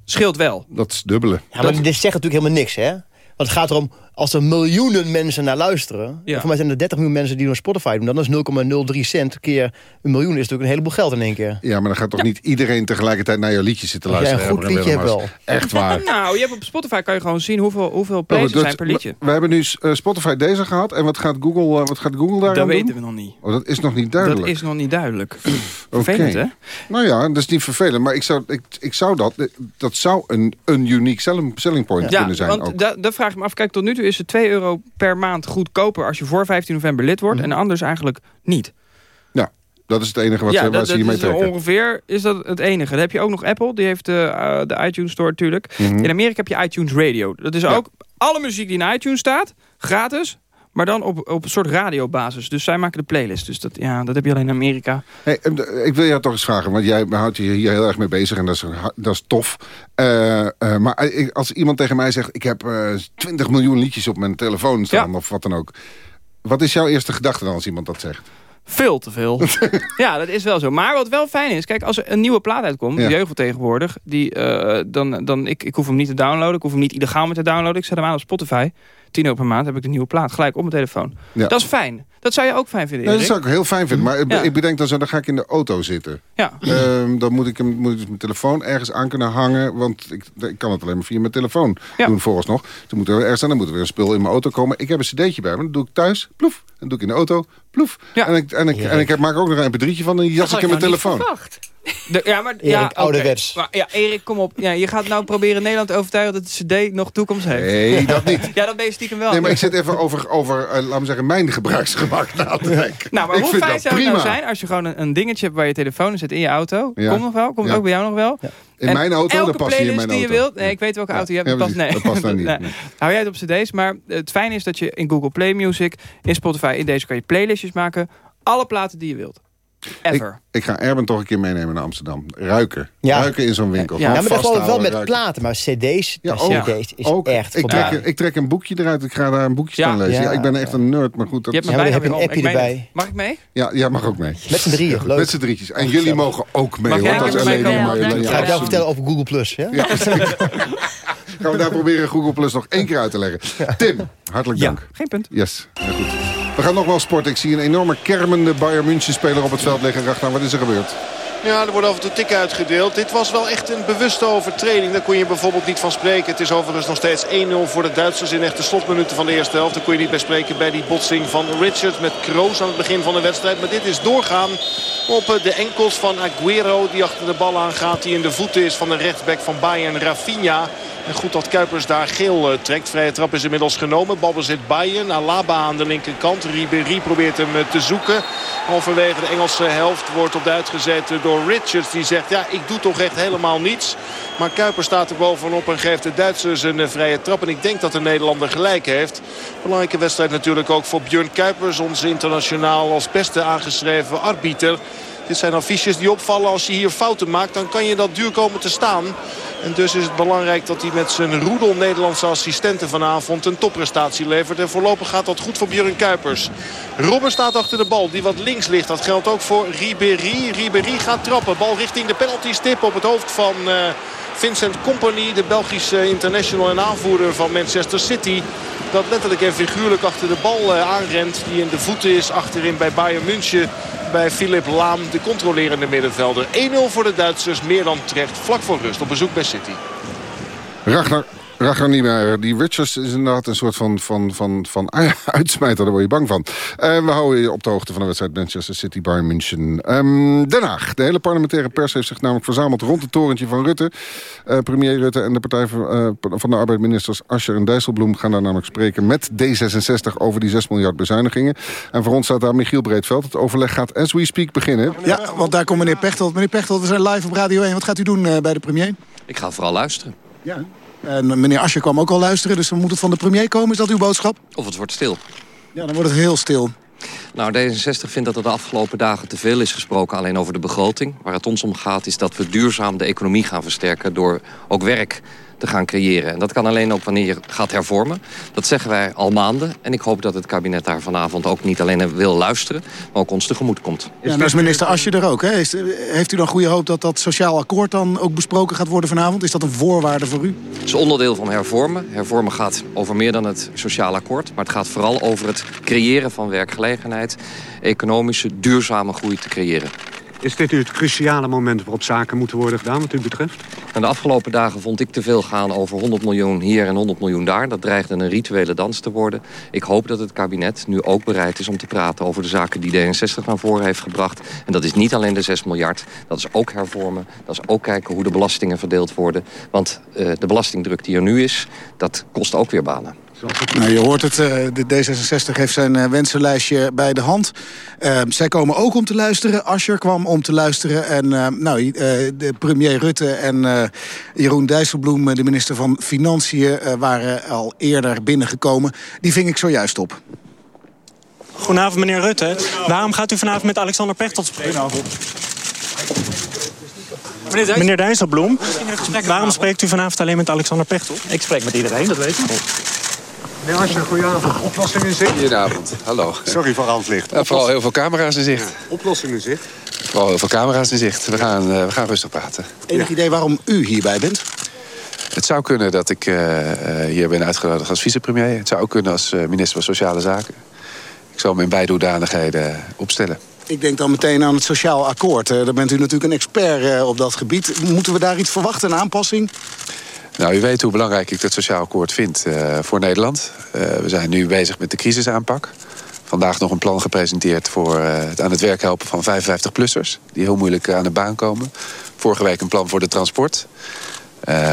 Scheelt wel. Dat is dubbele. Ja, maar dit zegt natuurlijk helemaal niks, hè? Want het gaat erom, als er miljoenen mensen naar luisteren... Ja. voor mij zijn er 30 miljoen mensen die naar Spotify doen... dan is 0,03 cent keer een miljoen is natuurlijk een heleboel geld in één keer. Ja, maar dan gaat toch niet iedereen tegelijkertijd naar je liedjes zitten luisteren. een goed liedje hebt Echt waar. Nou, je hebt op Spotify kan je gewoon zien hoeveel, hoeveel Oh, plays er zijn per liedje. We hebben nu eh, Spotify deze gehad. En wat gaat Google, eh, wat gaat Google daar Dat doen? weten we nog niet. Oh, dat is nog niet duidelijk. Dat is nog niet duidelijk. Vervelend, hè? Nou ja, dat is niet vervelend. Maar ik zou, ik, ik zou dat... Dat zou een, een unique selling, selling point Ja, kunnen zijn want ook. da- dat vraag ik me af. Kijk, tot nu toe is het 2 euro per maand goedkoper... als je voor 15 november lid wordt. En anders eigenlijk niet. Ja, dat is het enige wat ja, ze, waar dat, ze hiermee dat is trekken. ongeveer is dat het enige. Dan heb je ook nog Apple, die heeft de, eh, de iTunes Store natuurlijk. Mhm. In Amerika heb je iTunes Radio. Dat is ook alle muziek die in iTunes staat, gratis... maar dan op, op een soort radiobasis. Dus zij maken de playlist. Dus dat, ja, dat heb je alleen in Amerika. Hey, eh, ik wil jou toch eens vragen, want jij houdt je hier heel erg mee bezig en dat is, dat is tof. Eh, eh, maar als iemand tegen mij zegt, ik heb eh 20 miljoen liedjes op mijn telefoon staan of wat dan ook. Wat is jouw eerste gedachte dan als iemand dat zegt? Veel te veel. ja, dat is wel zo. Maar wat wel fijn is, kijk, als er een nieuwe plaat uitkomt, Ja. de jeugd tegenwoordig, die, dan, dan ik, ik hoef hem niet te downloaden, ik hoef hem niet illegaal meer te downloaden. Ik zet hem aan op Spotify. 10 euro per maand heb ik de nieuwe plaat gelijk op mijn telefoon. Ja. Dat is fijn. Dat zou je ook fijn vinden, Nee, dat zou ik heel fijn vinden. Maar ik- Ja. ik bedenk dan zo, dan ga ik in de auto zitten. Ja. Ehm, dan moet ik, hem, moet ik dus mijn telefoon ergens aan kunnen hangen. Want ik, ik kan het alleen maar via mijn telefoon doen vooralsnog. Dan moet er ergens aan, dan moet er weer een spul in mijn auto komen. Ik heb een cd'tje bij me, dat doe ik thuis. Ploef. Dan doe ik in de auto. Ploef. En ik, en ik, en ik heb, maak ook nog een mp3'tje van en die jas ik in mijn telefoon. De, ja, maar, Erik, ja, ouderwets. Maar, ja, Erik, kom op. Ja, je gaat nou proberen Nederland te overtuigen dat de cd nog toekomst heeft. Nee, dat niet. ja, dat ben je stiekem wel. Nee, maar ik zit even over, over eh, laten we zeggen, mijn gebruiksgemak na te denken. Nou, maar ik hoe fijn zou het nou zijn als je gewoon een, een dingetje hebt waar je telefoon in zit in je auto? Ja. Komt nog wel? Komt Ja. ook bij jou nog wel? In En mijn auto, elke dat past niet in playlist mijn die je auto. wilt. Nee, ik weet welke auto je hebt. Ja, dat past, nee. Dat past daar niet. Nee. Nee. Hou jij het op cd's, maar het fijne is dat je in Google Play Music, in Spotify, in deze kan je playlistjes maken. Alle platen die je wilt. Ever. Ik ga Erben toch een keer meenemen naar Amsterdam. Ruiken. Ja. Ruiken in zo'n winkel. Ja, maar dat gewoon wel met ruiken. platen, maar cd's, Ja, ja, ook. cd's is Ook. echt ik trek, ik trek een boekje eruit. Ik ga daar een boekje Ja. staan lezen. Ja. Ja. ik ben echt een nerd, maar goed. Dat Je hebt me Ja, maar heb een appje Ik erbij. Mag ik mee? Ja, jij mag ook mee. Met z'n drieën, leuk. Met z'n drietjes. En jullie mogen ook mee. Mag hoor. Dat is Ja, jullie. Ga ik jou vertellen over Google Plus, ja? Ja, Gaan we daar proberen Google Plus nog één keer uit te leggen. Tim, hartelijk Ja, dank. geen punt. Yes, heel goed. We gaan nog wel sporten. Ik zie een enorme kermende Bayern München speler op het veld liggen. Ragnar, wat is er gebeurd? Ja, er wordt af en toe tik uitgedeeld. Dit was wel echt een bewuste overtreding. Daar kon je bijvoorbeeld niet van spreken. Het is overigens nog steeds 1-0 voor de Duitsers in echt de slotminuten van de eerste helft. Daar kon je niet bij spreken bij die botsing van Richard met Kroos aan het begin van de wedstrijd. Maar dit is doorgaan op eh, de enkels van Aguero die achter de bal aangaat. Die in de voeten is van de rechtsback van Bayern, Rafinha. En goed dat Kuipers daar geel eh, trekt. Vrije trap is inmiddels genomen. Balbezit Bayern. Alaba aan de linkerkant. Ribéry probeert hem eh, te zoeken. Halverwege de Engelse helft wordt op de uitgezet door Richards. Die zegt ja ik doe toch echt helemaal niets. Maar Kuipers staat er bovenop en geeft de Duitsers een eh, vrije trap. En ik denk dat de Nederlander gelijk heeft. Belangrijke wedstrijd natuurlijk ook voor Björn Kuipers. Onze internationaal als beste aangeschreven arbiter. Dit zijn affiches die opvallen. Als je hier fouten maakt, dan kan je dat duur komen te staan. En dus is het belangrijk dat hij met zijn roedel Nederlandse assistenten vanavond een topprestatie levert. En voorlopig gaat dat goed voor Björn Kuipers. Robben staat achter de bal, die wat links ligt. Dat geldt ook voor Ribéry. Ribéry gaat trappen. Bal richting de penaltystip op het hoofd van eh, Vincent Company. De Belgische international en aanvoerder van Manchester City. Dat letterlijk en figuurlijk achter de bal eh, aanrent. Die in de voeten is achterin bij Bayern München. Bij Philip Laam, de controlerende middenvelder. 1-0 voor de Duitsers, meer dan terecht. Vlak voor rust op bezoek bij City. Ragnar, Rachel Niemeyer, die Richards is inderdaad een soort van, van, van, van uitsmijter. Daar word je bang van. Uh, we houden je op de hoogte van de wedstrijd Manchester City Bayern München. Um, Den Haag. De hele parlementaire pers heeft zich namelijk verzameld rond het torentje van Rutte. Uh, premier Rutte en de Partij van, uh, van de Arbeidministers Ascher en Dijsselbloem... gaan daar namelijk spreken met D66 over die 6 miljard bezuinigingen. En voor ons staat daar Michiel Breedveld. Het overleg gaat as we speak beginnen. Ja, want daar komt meneer Pechtold. Meneer Pechtold, we zijn live op Radio 1. Wat gaat u doen bij de premier? Ik ga vooral luisteren. Ja. En meneer Asje kwam ook al luisteren, dus dan moet het van de premier komen. Is dat uw boodschap? Of het wordt stil. Ja, dan wordt het heel stil. Nou, D66 vindt dat er de afgelopen dagen te veel is gesproken alleen over de begroting. Waar het ons om gaat is dat we duurzaam de economie gaan versterken... door ook werk te gaan creëren. En dat kan alleen ook wanneer je gaat hervormen. Dat zeggen wij al maanden. En ik hoop dat het kabinet daar vanavond ook niet alleen wil luisteren... maar ook ons tegemoet komt. Ja, nou is minister Asje er ook. Hè? Heeft u dan goede hoop dat dat sociaal akkoord dan ook besproken gaat worden vanavond? Is dat een voorwaarde voor u? Het is onderdeel van hervormen. Hervormen gaat over meer dan het sociaal akkoord. Maar het gaat vooral over het creëren van werkgelegenheid... economische, duurzame groei te creëren. Is dit nu het cruciale moment waarop zaken moeten worden gedaan wat u betreft? En de afgelopen dagen vond ik te veel gaan over 100 miljoen hier en 100 miljoen daar. Dat dreigde een rituele dans te worden. Ik hoop dat het kabinet nu ook bereid is om te praten over de zaken die D66 naar voren heeft gebracht. En dat is niet alleen de 6 miljard, dat is ook hervormen. Dat is ook kijken hoe de belastingen verdeeld worden. Want uh, de belastingdruk die er nu is, dat kost ook weer banen. Nou, je hoort het, uh, de D66 heeft zijn uh, wensenlijstje bij de hand. Uh, zij komen ook om te luisteren. Ascher kwam om te luisteren. En nou, de premier Rutte en Jeroen Dijsselbloem, de minister van Financiën... waren al eerder binnengekomen. Die ving ik zojuist op. Goedenavond, meneer Rutte. Waarom gaat u vanavond met Alexander Pechtold spreken? Meneer, meneer Dijsselbloem, waarom spreekt u vanavond alleen met Alexander Pechtold? Ik spreek met iedereen, dat weet u. Meneer goedenavond. Oplossing in zicht? Goedenavond, hallo. Sorry voor al het licht. Ja, vooral heel veel camera's in zicht. Ja, oplossing in zicht? Vooral heel veel camera's in zicht. We gaan, uh, we gaan rustig praten. Enig idee waarom u hierbij bent? Het zou kunnen dat ik uh, hier ben uitgenodigd als vicepremier. Het zou ook kunnen als minister van Sociale Zaken. Ik zal me in beide hoedanigheden opstellen. Ik denk dan meteen aan het sociaal akkoord. Daar bent u natuurlijk een expert op dat gebied. Moeten we daar iets verwachten, een aanpassing? Nou, u weet hoe belangrijk ik dat sociaal akkoord vind uh, voor Nederland. Uh, we zijn nu bezig met de crisisaanpak. Vandaag nog een plan gepresenteerd voor uh, het aan het werk helpen van 55-plussers... die heel moeilijk aan de baan komen. Vorige week een plan voor de transport.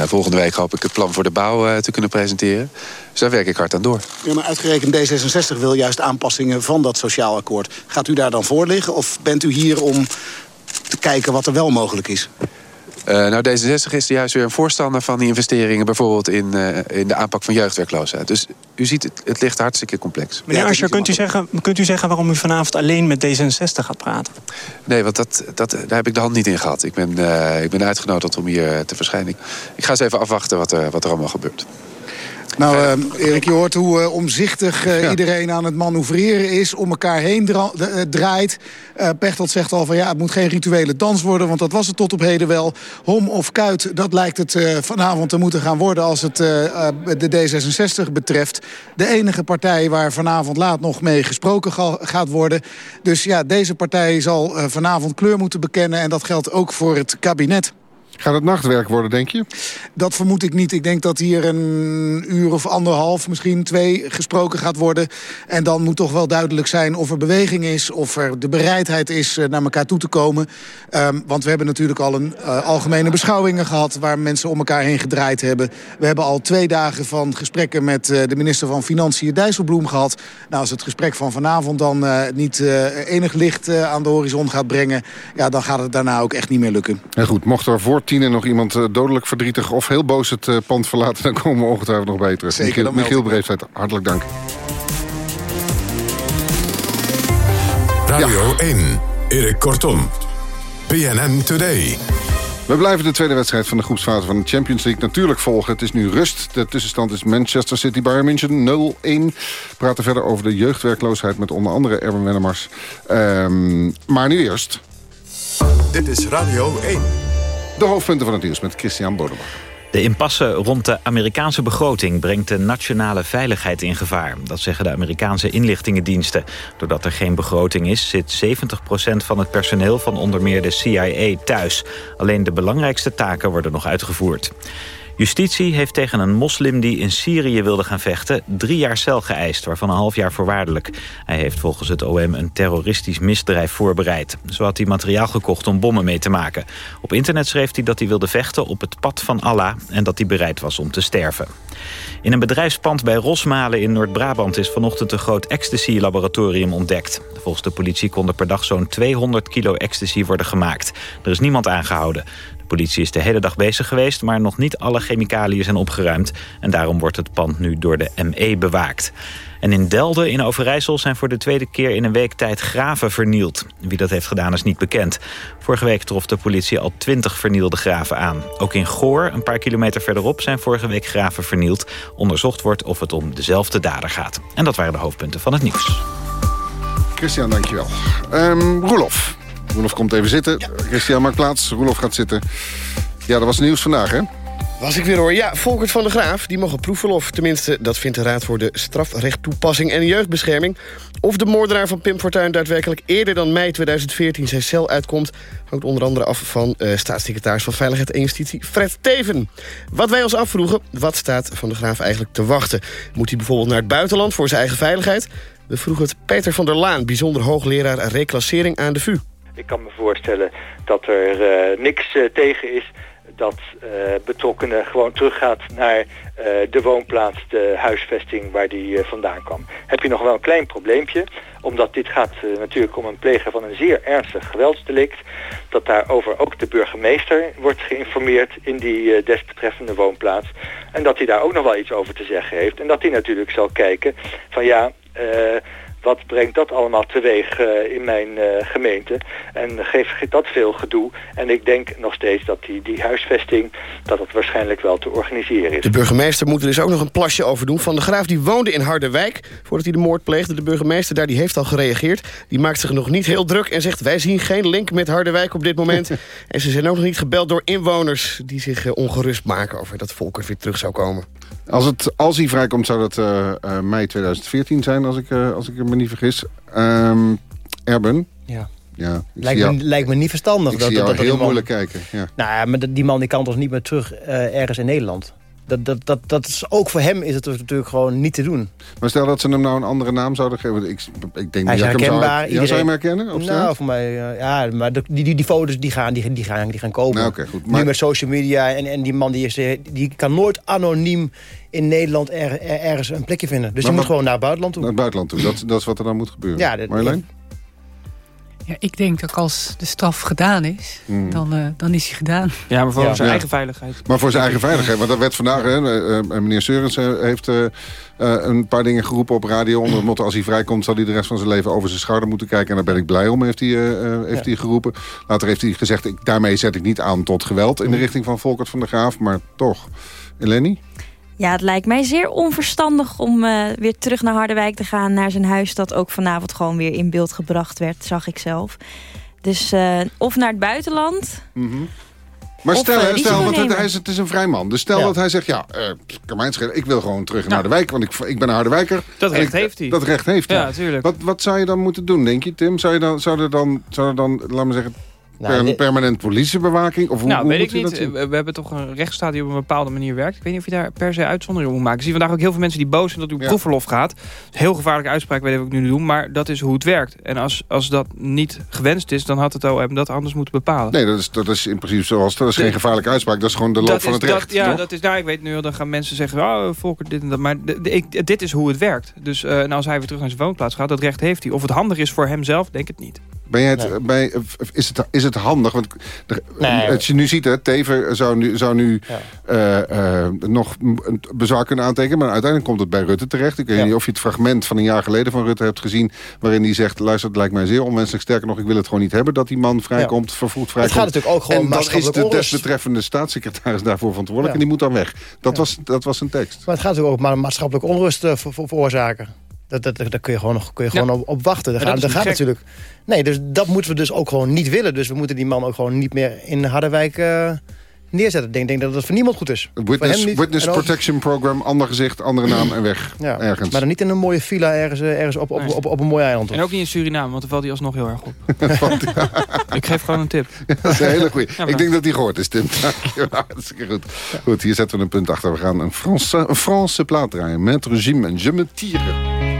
volgende week hoop ik het plan voor de bouw te kunnen presenteren. Dus daar werk ik hard aan door. Ja, maar uitgerekend D66 wil juist aanpassingen van dat sociaal akkoord. Gaat u daar dan voor liggen of bent u hier om te kijken wat er wel mogelijk is? Uh, nou, D66 is juist weer een voorstander van die investeringen... bijvoorbeeld in, uh, in de aanpak van jeugdwerkloosheid. Dus u ziet, het, het ligt hartstikke complex. Meneer Asscher, kunt, u zeggen, kunt u zeggen waarom u vanavond alleen met D66 gaat praten? Nee, want dat, dat, daar heb ik de hand niet in gehad. Ik ben, uh, ik ben uitgenodigd om hier te verschijnen. Ik ga eens even afwachten wat, wat er allemaal gebeurt. Nou, uh, Erik, je hoort hoe uh, omzichtig uh, ja. iedereen aan het manoeuvreren is. Om elkaar heen dra draait. Pechtold zegt al van ja, het moet geen rituele dans worden. Want dat was het tot op heden wel. Hom of kuit, dat lijkt het vanavond te moeten gaan worden... als het de D66 betreft. De enige partij waar vanavond laat nog mee gesproken ga gaat worden. Dus ja, deze partij zal vanavond kleur moeten bekennen. En dat geldt ook voor het kabinet. Gaat het nachtwerk worden, denk je? Dat vermoed ik niet. Ik denk dat hier een uur of anderhalf, misschien twee, gesproken gaat worden. En dan moet toch wel duidelijk zijn of er beweging is... of er de bereidheid is naar elkaar toe te komen. Um, want we hebben natuurlijk al een uh, algemene beschouwingen gehad... waar mensen om elkaar heen gedraaid hebben. We hebben al twee dagen van gesprekken met uh, de minister van Financiën Dijsselbloem gehad. Nou, als het gesprek van vanavond dan uh, niet enig licht aan de horizon gaat brengen... ja, dan gaat het daarna ook echt niet meer lukken. Ja, goed, mocht er voor tien en nog iemand uh, dodelijk verdrietig of heel boos het uh, pand verlaten... dan komen we ongetwijfeld nog beter. Zeker, Michiel, Michiel Breefheid, hartelijk dank. Radio ja. 1, Erik Kortom. PNN Today. We blijven de tweede wedstrijd van de groepsfase van de Champions League natuurlijk volgen. Het is nu rust. De tussenstand is Manchester City Bayern München 0-1. We praten verder over de jeugdwerkloosheid met onder andere Erwin Wennemars. Um, maar nu eerst... Dit is Radio 1. De hoofdpunten van het nieuws met Christian Bodema. De impasse rond de Amerikaanse begroting brengt de nationale veiligheid in gevaar. Dat zeggen de Amerikaanse inlichtingendiensten. Doordat er geen begroting is, zit 70% van het personeel van onder meer de CIA thuis. Alleen de belangrijkste taken worden nog uitgevoerd. Justitie heeft tegen een moslim die in Syrië wilde gaan vechten... drie jaar cel geëist, waarvan een half jaar voorwaardelijk. Hij heeft volgens het OM een terroristisch misdrijf voorbereid. Zo had hij materiaal gekocht om bommen mee te maken. Op internet schreef hij dat hij wilde vechten op het pad van Allah... en dat hij bereid was om te sterven. In een bedrijfspand bij Rosmalen in Noord-Brabant... is vanochtend een groot ecstasy-laboratorium ontdekt. Volgens de politie kon er per dag zo'n 200 kilo ecstasy worden gemaakt. Er is niemand aangehouden politie is de hele dag bezig geweest... maar nog niet alle chemicaliën zijn opgeruimd. En daarom wordt het pand nu door de ME bewaakt. En in Delden in Overijssel zijn voor de tweede keer in een week tijd graven vernield. Wie dat heeft gedaan is niet bekend. Vorige week trof de politie al twintig vernielde graven aan. Ook in Goor, een paar kilometer verderop, zijn vorige week graven vernield. Onderzocht wordt of het om dezelfde dader gaat. En dat waren de hoofdpunten van het nieuws. Christian, dankjewel. Um, Roelof, Roelof komt even zitten. Christian maakt plaats. Roelof gaat zitten. Ja, dat was nieuws vandaag, hè? Was ik weer hoor. Ja, Volkert van der Graaf, die mag een proefverlof. Tenminste, dat vindt de Raad voor de Strafrechttoepassing en Jeugdbescherming. Of de moordenaar van Pim Fortuyn daadwerkelijk eerder dan mei 2014 zijn cel uitkomt... hangt onder andere af van uh, staatssecretaris van Veiligheid en Justitie Fred Teven. Wat wij ons afvroegen, wat staat Van der Graaf eigenlijk te wachten? Moet hij bijvoorbeeld naar het buitenland voor zijn eigen veiligheid? We vroegen het Peter van der Laan, bijzonder hoogleraar reclassering aan de VU. Ik kan me voorstellen dat er uh, niks uh, tegen is dat uh, betrokkenen gewoon teruggaat naar de woonplaats, de huisvesting waar die vandaan kwam. Heb je nog wel een klein probleempje, omdat dit gaat natuurlijk om een pleger van een zeer ernstig geweldsdelict, dat daarover ook de burgemeester wordt geïnformeerd in die desbetreffende woonplaats. En dat hij daar ook nog wel iets over te zeggen heeft. En dat hij natuurlijk zal kijken van ja wat brengt dat allemaal teweeg uh, in mijn uh, gemeente? En geeft dat veel gedoe? En ik denk nog steeds dat die, die huisvesting, dat dat waarschijnlijk wel te organiseren is. De burgemeester moet er dus ook nog een plasje over doen. Van de Graaf die woonde in Harderwijk voordat hij de moord pleegde. De burgemeester daar die heeft al gereageerd. Die maakt zich nog niet heel druk en zegt wij zien geen link met Harderwijk op dit moment. en ze zijn ook nog niet gebeld door inwoners die zich uh, ongerust maken over dat Volker weer terug zou komen. Als, het, als hij vrijkomt zou dat mei 2014 zijn, als ik, als ik me niet vergis. Um, Erben? Ja. Ja, lijkt, me, lijkt me niet verstandig. Ik dat, zie dat, dat heel man, moeilijk kijken. Ja. Nou ja, maar die man die kan toch niet meer terug uh, ergens in Nederland? Dat, dat, dat, dat is, ook voor hem is het natuurlijk gewoon niet te doen. Maar stel dat ze hem nou een andere naam zouden geven. Ik, ik denk Hij is dat hem zou, herkenbaar. ja, Iedereen- zou je hem herkennen? Op nou, voor mij, uh, ja, maar de- die, die, die foto's die gaan, die, die gaan, die gaan komen. Nou, oké, goed. Nu Maar- met social media en, en die man die, is, eh, die kan nooit anoniem in Nederland er, er- ergens een plekje vinden. Dus Maar die moet gewoon naar het buitenland toe. Naar het buitenland toe. Dat, dat is wat er dan moet gebeuren. Ja, dat- Marjolein? Ja, ik denk dat als de straf gedaan is, Hmm. dan, eh, dan is hij gedaan. Ja, maar voor Ja. zijn Ja. eigen veiligheid. Maar voor zijn eigen veiligheid. Want dat werd vandaag, hè, eh, eh, meneer Seurens heeft eh, eh, een paar dingen geroepen op radio. Onder het motto, als hij vrijkomt, zal hij de rest van zijn leven over zijn schouder moeten kijken. En daar ben ik blij om, heeft hij, eh, eh, heeft Ja. hij geroepen. Later heeft hij gezegd, ik, daarmee zet ik niet aan tot geweld in de richting van Volkert van der Graaf. Maar toch. Eleni? Ja, het lijkt mij zeer onverstandig om eh, weer terug naar Harderwijk te gaan. Naar zijn huis dat ook vanavond gewoon weer in beeld gebracht werd, zag ik zelf. Dus eh, of naar het buitenland. Maar Of, stel, eh, hè, stel want het, hij is, het is een vrij man. Dus stel Ja. dat hij zegt, ja, eh, kan mij het schelen, ik wil gewoon terug naar de wijk. Want ik, ik ben een Harderwijker. Dat recht ik- heeft hij. Dat recht heeft hij. Ja, tuurlijk. Wat, wat zou je dan moeten doen, denk je, Tim? Zou, je dan, zou, er, dan, zou er dan, laat me zeggen, Nou, per- permanent politiebewaking? Of hoe, nou, hoe weet ik niet. We, hebben toch een rechtsstaat die op een bepaalde manier werkt. Ik weet niet of je daar per se uitzondering op moet maken. Ik zie vandaag ook heel veel mensen die boos zijn dat u op Ja. proefverlof gaat. Heel gevaarlijke uitspraak, weet ik wat ik nu doe. Maar dat is hoe het werkt. En als, als dat niet gewenst is, dan had het OM dat anders moeten bepalen. Nee, dat is, dat is in principe zoals, dat is geen gevaarlijke uitspraak. Dat is gewoon de loop Dat van is- het recht, dat, ja, toch? dat is daar. Ik weet nu, dan gaan mensen zeggen, oh, Volker, dit en dat. Maar ik, dit is hoe het werkt. Dus eh, en als hij weer terug naar zijn woonplaats gaat, dat recht heeft hij. Of het handig is voor hemzelf, denk ik niet. Ben jij het, bij, is, het, is het handig? Want Nee. als je nu ziet, hè, Tever zou nu, zou nu eh, eh, nog een bezwaar kunnen aantekenen. Maar uiteindelijk komt het bij Rutte terecht. Ik weet Ja. niet of je het fragment van een jaar geleden van Rutte hebt gezien. Waarin hij zegt, luister, het lijkt mij zeer onwenselijk. Sterker nog, ik wil het gewoon niet hebben dat die man vrijkomt, vervroegd vrijkomt. gaat natuurlijk ook gewoon En dan is de desbetreffende staatssecretaris daarvoor verantwoordelijk. Ja. En die moet dan weg. Dat, was, dat was een tekst. Maar het gaat natuurlijk ook maar maatschappelijke onrust eh, ver- ver- veroorzaken. Dat, dat, daar kun je gewoon, nog- kun je gewoon op, op wachten. Daar gaat, dat daar gaat gek. natuurlijk. Nee, dus dat moeten we dus ook gewoon niet willen. Dus we moeten die man ook gewoon niet meer in Harderwijk eh, neerzetten. Ik denk, denk dat het voor niemand goed is. Witness, Protection Program, ander gezicht, andere naam en weg. Ja, ergens. Maar dan niet in een mooie villa ergens, eh, ergens op, op, op, op, een mooi eiland. En ook niet in Suriname, want dan valt hij alsnog heel erg op. ik geef gewoon een tip. dat is een hele goeie. Ja, ik denk dat die gehoord is, Tim. Dankjewel. Hartstikke goed. Goed, hier zetten we een punt achter. We gaan een Franse, een Franse plaat draaien. Met regime en je me tire.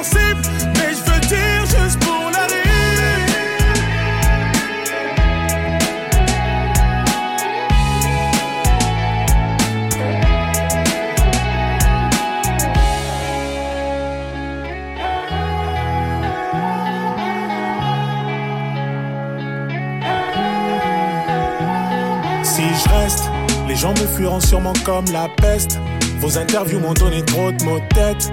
Mais je veux dire juste pour la rire. Si je reste, les gens me fuiront sûrement comme la peste. Vos interviews m'ont donné trop de mots de tête.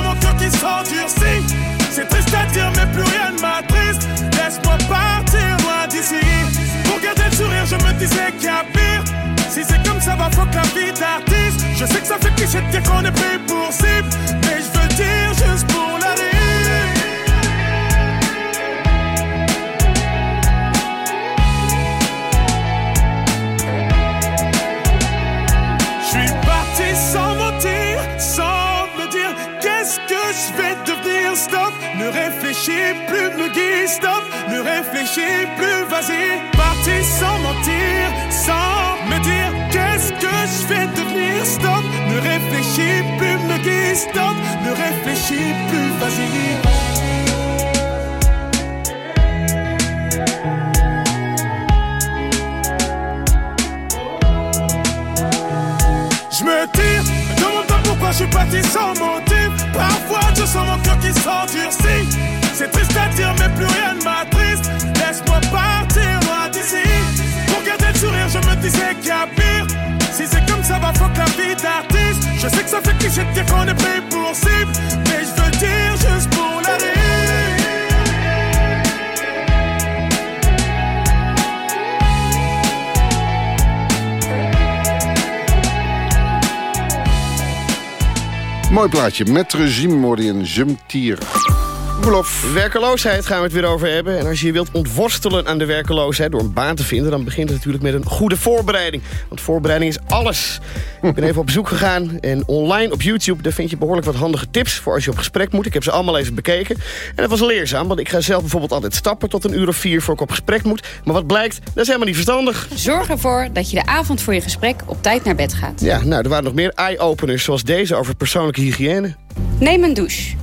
Mon cœur qui s'endurcit. C'est triste à dire, mais plus rien ne m'attriste. Laisse-moi partir loin d'ici. Pour garder le sourire, je me disais qu'il y a pire. Si c'est comme ça, va fuck la vie d'artiste. Je sais que ça fait cliché de dire qu'on est pris pour cible. Mais je veux dire juste pour réfléchis plus, me guide. Stop, ne réfléchis plus, vas-y. Parti sans mentir, sans me dire qu'est-ce que je vais devenir. Stop, ne réfléchis plus, me guide. Stop, ne réfléchis plus, vas-y. Je me tire, demande pas pourquoi je suis parti sans motif. Parfois je sens mon cœur qui s'endurcit. C'est triste à dire, mais plus rien ne m'attriste. Laisse-moi partir loin d'ici. Pour garder le sourire, je me disais qu'il y a pire. Si c'est comme ça, va fuck la vie d'artiste. Je sais que ça fait cliché de dire qu'on est pris pour cible. Mais je veux dire juste pour la rire. Mooi plaatje. Met regime een jumtier. Roelof. Werkeloosheid gaan we het weer over hebben. En als je je wilt ontworstelen aan de werkeloosheid door een baan te vinden... dan begint het natuurlijk met een goede voorbereiding. Want voorbereiding is alles. Ik ben even op bezoek gegaan en online op YouTube... daar vind je behoorlijk wat handige tips voor als je op gesprek moet. Ik heb ze allemaal even bekeken. En dat was leerzaam, want ik ga zelf bijvoorbeeld altijd stappen... tot een uur of vier voor ik op gesprek moet. Maar wat blijkt, dat is helemaal niet verstandig. Zorg ervoor dat je de avond voor je gesprek op tijd naar bed gaat. Ja, nou, er waren nog meer eye-openers zoals deze over persoonlijke hygiëne. Neem een douche.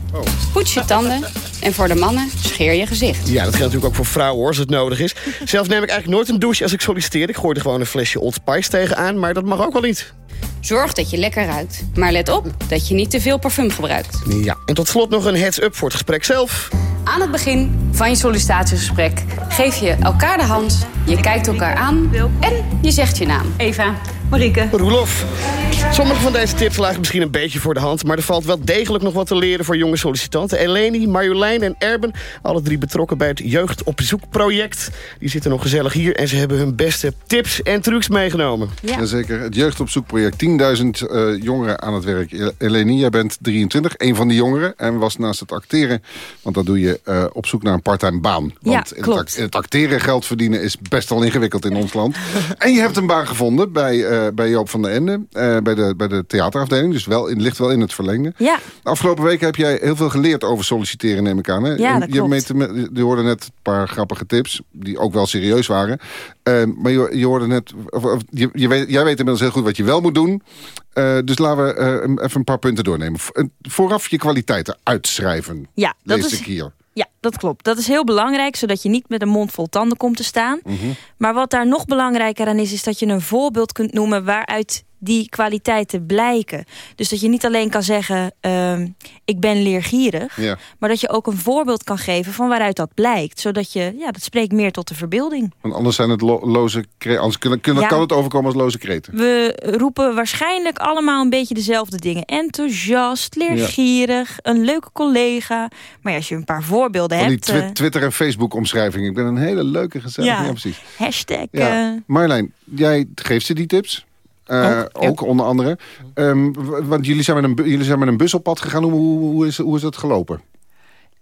Poets je tanden. En voor de mannen scheer je gezicht. Ja, dat geldt natuurlijk ook voor vrouwen hoor, als het nodig is. Zelf neem ik eigenlijk nooit een douche als ik solliciteer. Ik gooi er gewoon een flesje Old Spice tegenaan, maar dat mag ook wel niet. Zorg dat je lekker ruikt. Maar let op dat je niet te veel parfum gebruikt. Ja, en tot slot nog een heads-up voor het gesprek zelf. Aan het begin van je sollicitatiegesprek geef je elkaar de hand, je kijkt elkaar aan en je zegt je naam. Eva. Marieke. Roelof. Sommige van deze tips lagen misschien een beetje voor de hand... maar er valt wel degelijk nog wat te leren voor jonge sollicitanten. Eleni, Marjolein en Erben, alle drie betrokken bij het Jeugd op Zoek project. Die zitten nog gezellig hier en ze hebben hun beste tips en trucs meegenomen. Ja. Jazeker, het Jeugd op Zoek project. 10.000 uh, jongeren aan het werk. Eleni, jij bent 23, een van die jongeren... en was naast het acteren, want dat doe je uh, op zoek naar een parttime baan. Want ja, klopt. Het, het acteren geld verdienen is best wel ingewikkeld in ons land. en je hebt een baan gevonden bij... Uh, bij Joop van der Ende, uh, bij, de, bij de theaterafdeling. Dus wel in, ligt wel in het verlengde. Ja. Afgelopen weken heb jij heel veel geleerd over solliciteren, neem ik aan. Hè? Ja, dat je, met, je hoorde net een paar grappige tips, die ook wel serieus waren. Uh, maar je, je hoorde net, of, of, je, je weet, jij weet inmiddels heel goed wat je wel moet doen. Uh, dus laten we even een paar punten doornemen. Vooraf je kwaliteiten uitschrijven. Ja, dat Lees is... ik hier. Ja, dat klopt. Dat is heel belangrijk, zodat je niet met een mond vol tanden komt te staan. Mm -hmm. Maar wat daar nog belangrijker aan is, is dat je een voorbeeld kunt noemen waaruit die kwaliteiten blijken. Dus dat je niet alleen kan zeggen, uh, ik ben leergierig... Ja. maar dat je ook een voorbeeld kan geven van waaruit dat blijkt. Zodat je, ja, dat spreekt meer tot de verbeelding. Want anders zijn het lo loze anders kunnen, kunnen, ja. kan het overkomen als loze kreten. We roepen waarschijnlijk allemaal een beetje dezelfde dingen. Enthousiast, leergierig, ja. een leuke collega. Maar als je een paar voorbeelden van hebt... die twi Twitter- en Facebook-omschrijving. Ik ben een hele leuke gezellige. Ja, precies. Hashtag... Ja. Uh... Marjolein, jij geeft ze die tips... Uh, ook, ook onder andere. Um, want jullie zijn, met een, jullie zijn met een bus op pad gegaan. Hoe, hoe, is, hoe is dat gelopen?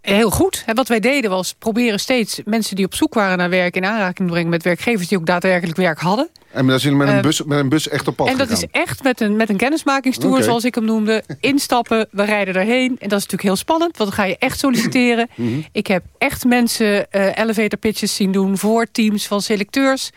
Heel goed. Wat wij deden was proberen steeds mensen die op zoek waren naar werk... in aanraking te brengen met werkgevers die ook daadwerkelijk werk hadden. En dan zijn jullie met een, bus, met een bus echt op pad En dat is echt met een, met een kennismakingstoer, okay. zoals ik hem noemde. Instappen, we rijden erheen. En dat is natuurlijk heel spannend, want dan ga je echt solliciteren. Mhm. mm -hmm. Ik heb echt mensen uh, elevator pitches zien doen... voor teams van selecteurs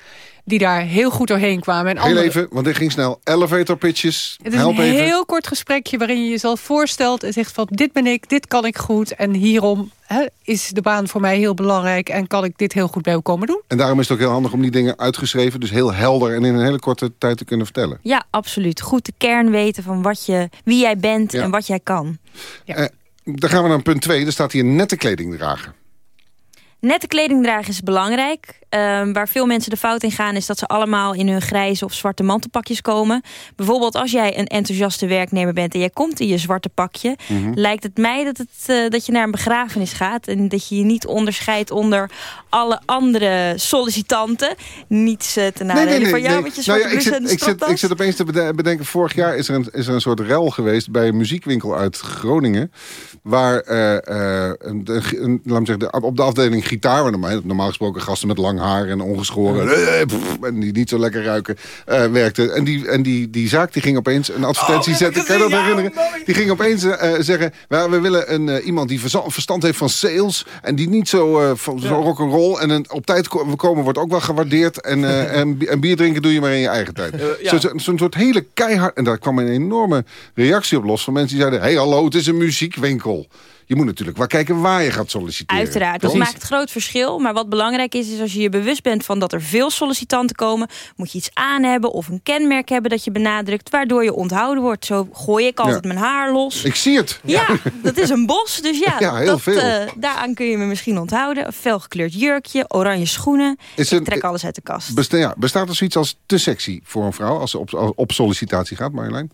die daar heel goed doorheen kwamen. En heel andere... even, want dit ging snel. Elevator pitches, Het is help een even. heel kort gesprekje waarin je jezelf voorstelt... en zegt van dit ben ik, dit kan ik goed... en hierom hè, is de baan voor mij heel belangrijk... en kan ik dit heel goed bij komen doen. En daarom is het ook heel handig om die dingen uitgeschreven... dus heel helder en in een hele korte tijd te kunnen vertellen. Ja, absoluut. Goed de kern weten van wat je, wie jij bent ja. en wat jij kan. Ja. Uh, dan gaan we naar punt 2. Er staat hier nette kleding dragen. Nette kleding dragen is belangrijk. Um, waar veel mensen de fout in gaan... is dat ze allemaal in hun grijze of zwarte mantelpakjes komen. Bijvoorbeeld als jij een enthousiaste werknemer bent... en jij komt in je zwarte pakje... Mhm. Mm -hmm. lijkt het mij dat, het, uh, dat je naar een begrafenis gaat... en dat je je niet onderscheidt onder alle andere sollicitanten. Niets uh, te nadelen nee, nee, nee, van jou met je zwarte nou ja, ik, zit, ik, zit, ik zit opeens te bedenken... vorig jaar is er een, is er een soort rel geweest... bij een muziekwinkel uit Groningen... waar uh, laat me zeggen, de, op de afdeling gitaar... waar normaal gesproken gasten met lang haar en ongeschoren... Ja. en die niet zo lekker ruiken, uh, werkten. En, die, en die, die zaak die ging opeens een advertentie oh, zetten. Kan je dat ja, herinneren? Die ging opeens uh, zeggen... we willen een, iemand die verstand heeft van sales... en die niet zo, van, zo rock'n'roll... en een, op tijd komen wordt ook wel gewaardeerd... en, en, en, bier drinken doe je maar in je eigen tijd. Zo'n zo, zo soort hele keihard... en daar kwam een enorme reactie op los van mensen die zeiden... hé, hey, hallo, het is een muziekwinkel. Je moet natuurlijk wel kijken waar je gaat solliciteren. Uiteraard, dat maakt groot verschil. Maar wat belangrijk is, is als je je bewust bent van dat er veel sollicitanten komen... moet je iets aan hebben of een kenmerk hebben dat je benadrukt... waardoor je onthouden wordt. Zo gooi ik altijd ja. mijn haar los. Ik zie het. Ja, ja dat is een bos. Dus ja, ja heel dat, veel. Uh, daaraan kun je me misschien onthouden. Een felgekleurd jurkje, oranje schoenen. Is ik een, trek alles uit de kast. Besta ja, bestaat er zoiets als te sexy voor een vrouw... als ze op, op sollicitatie gaat, Marjolein?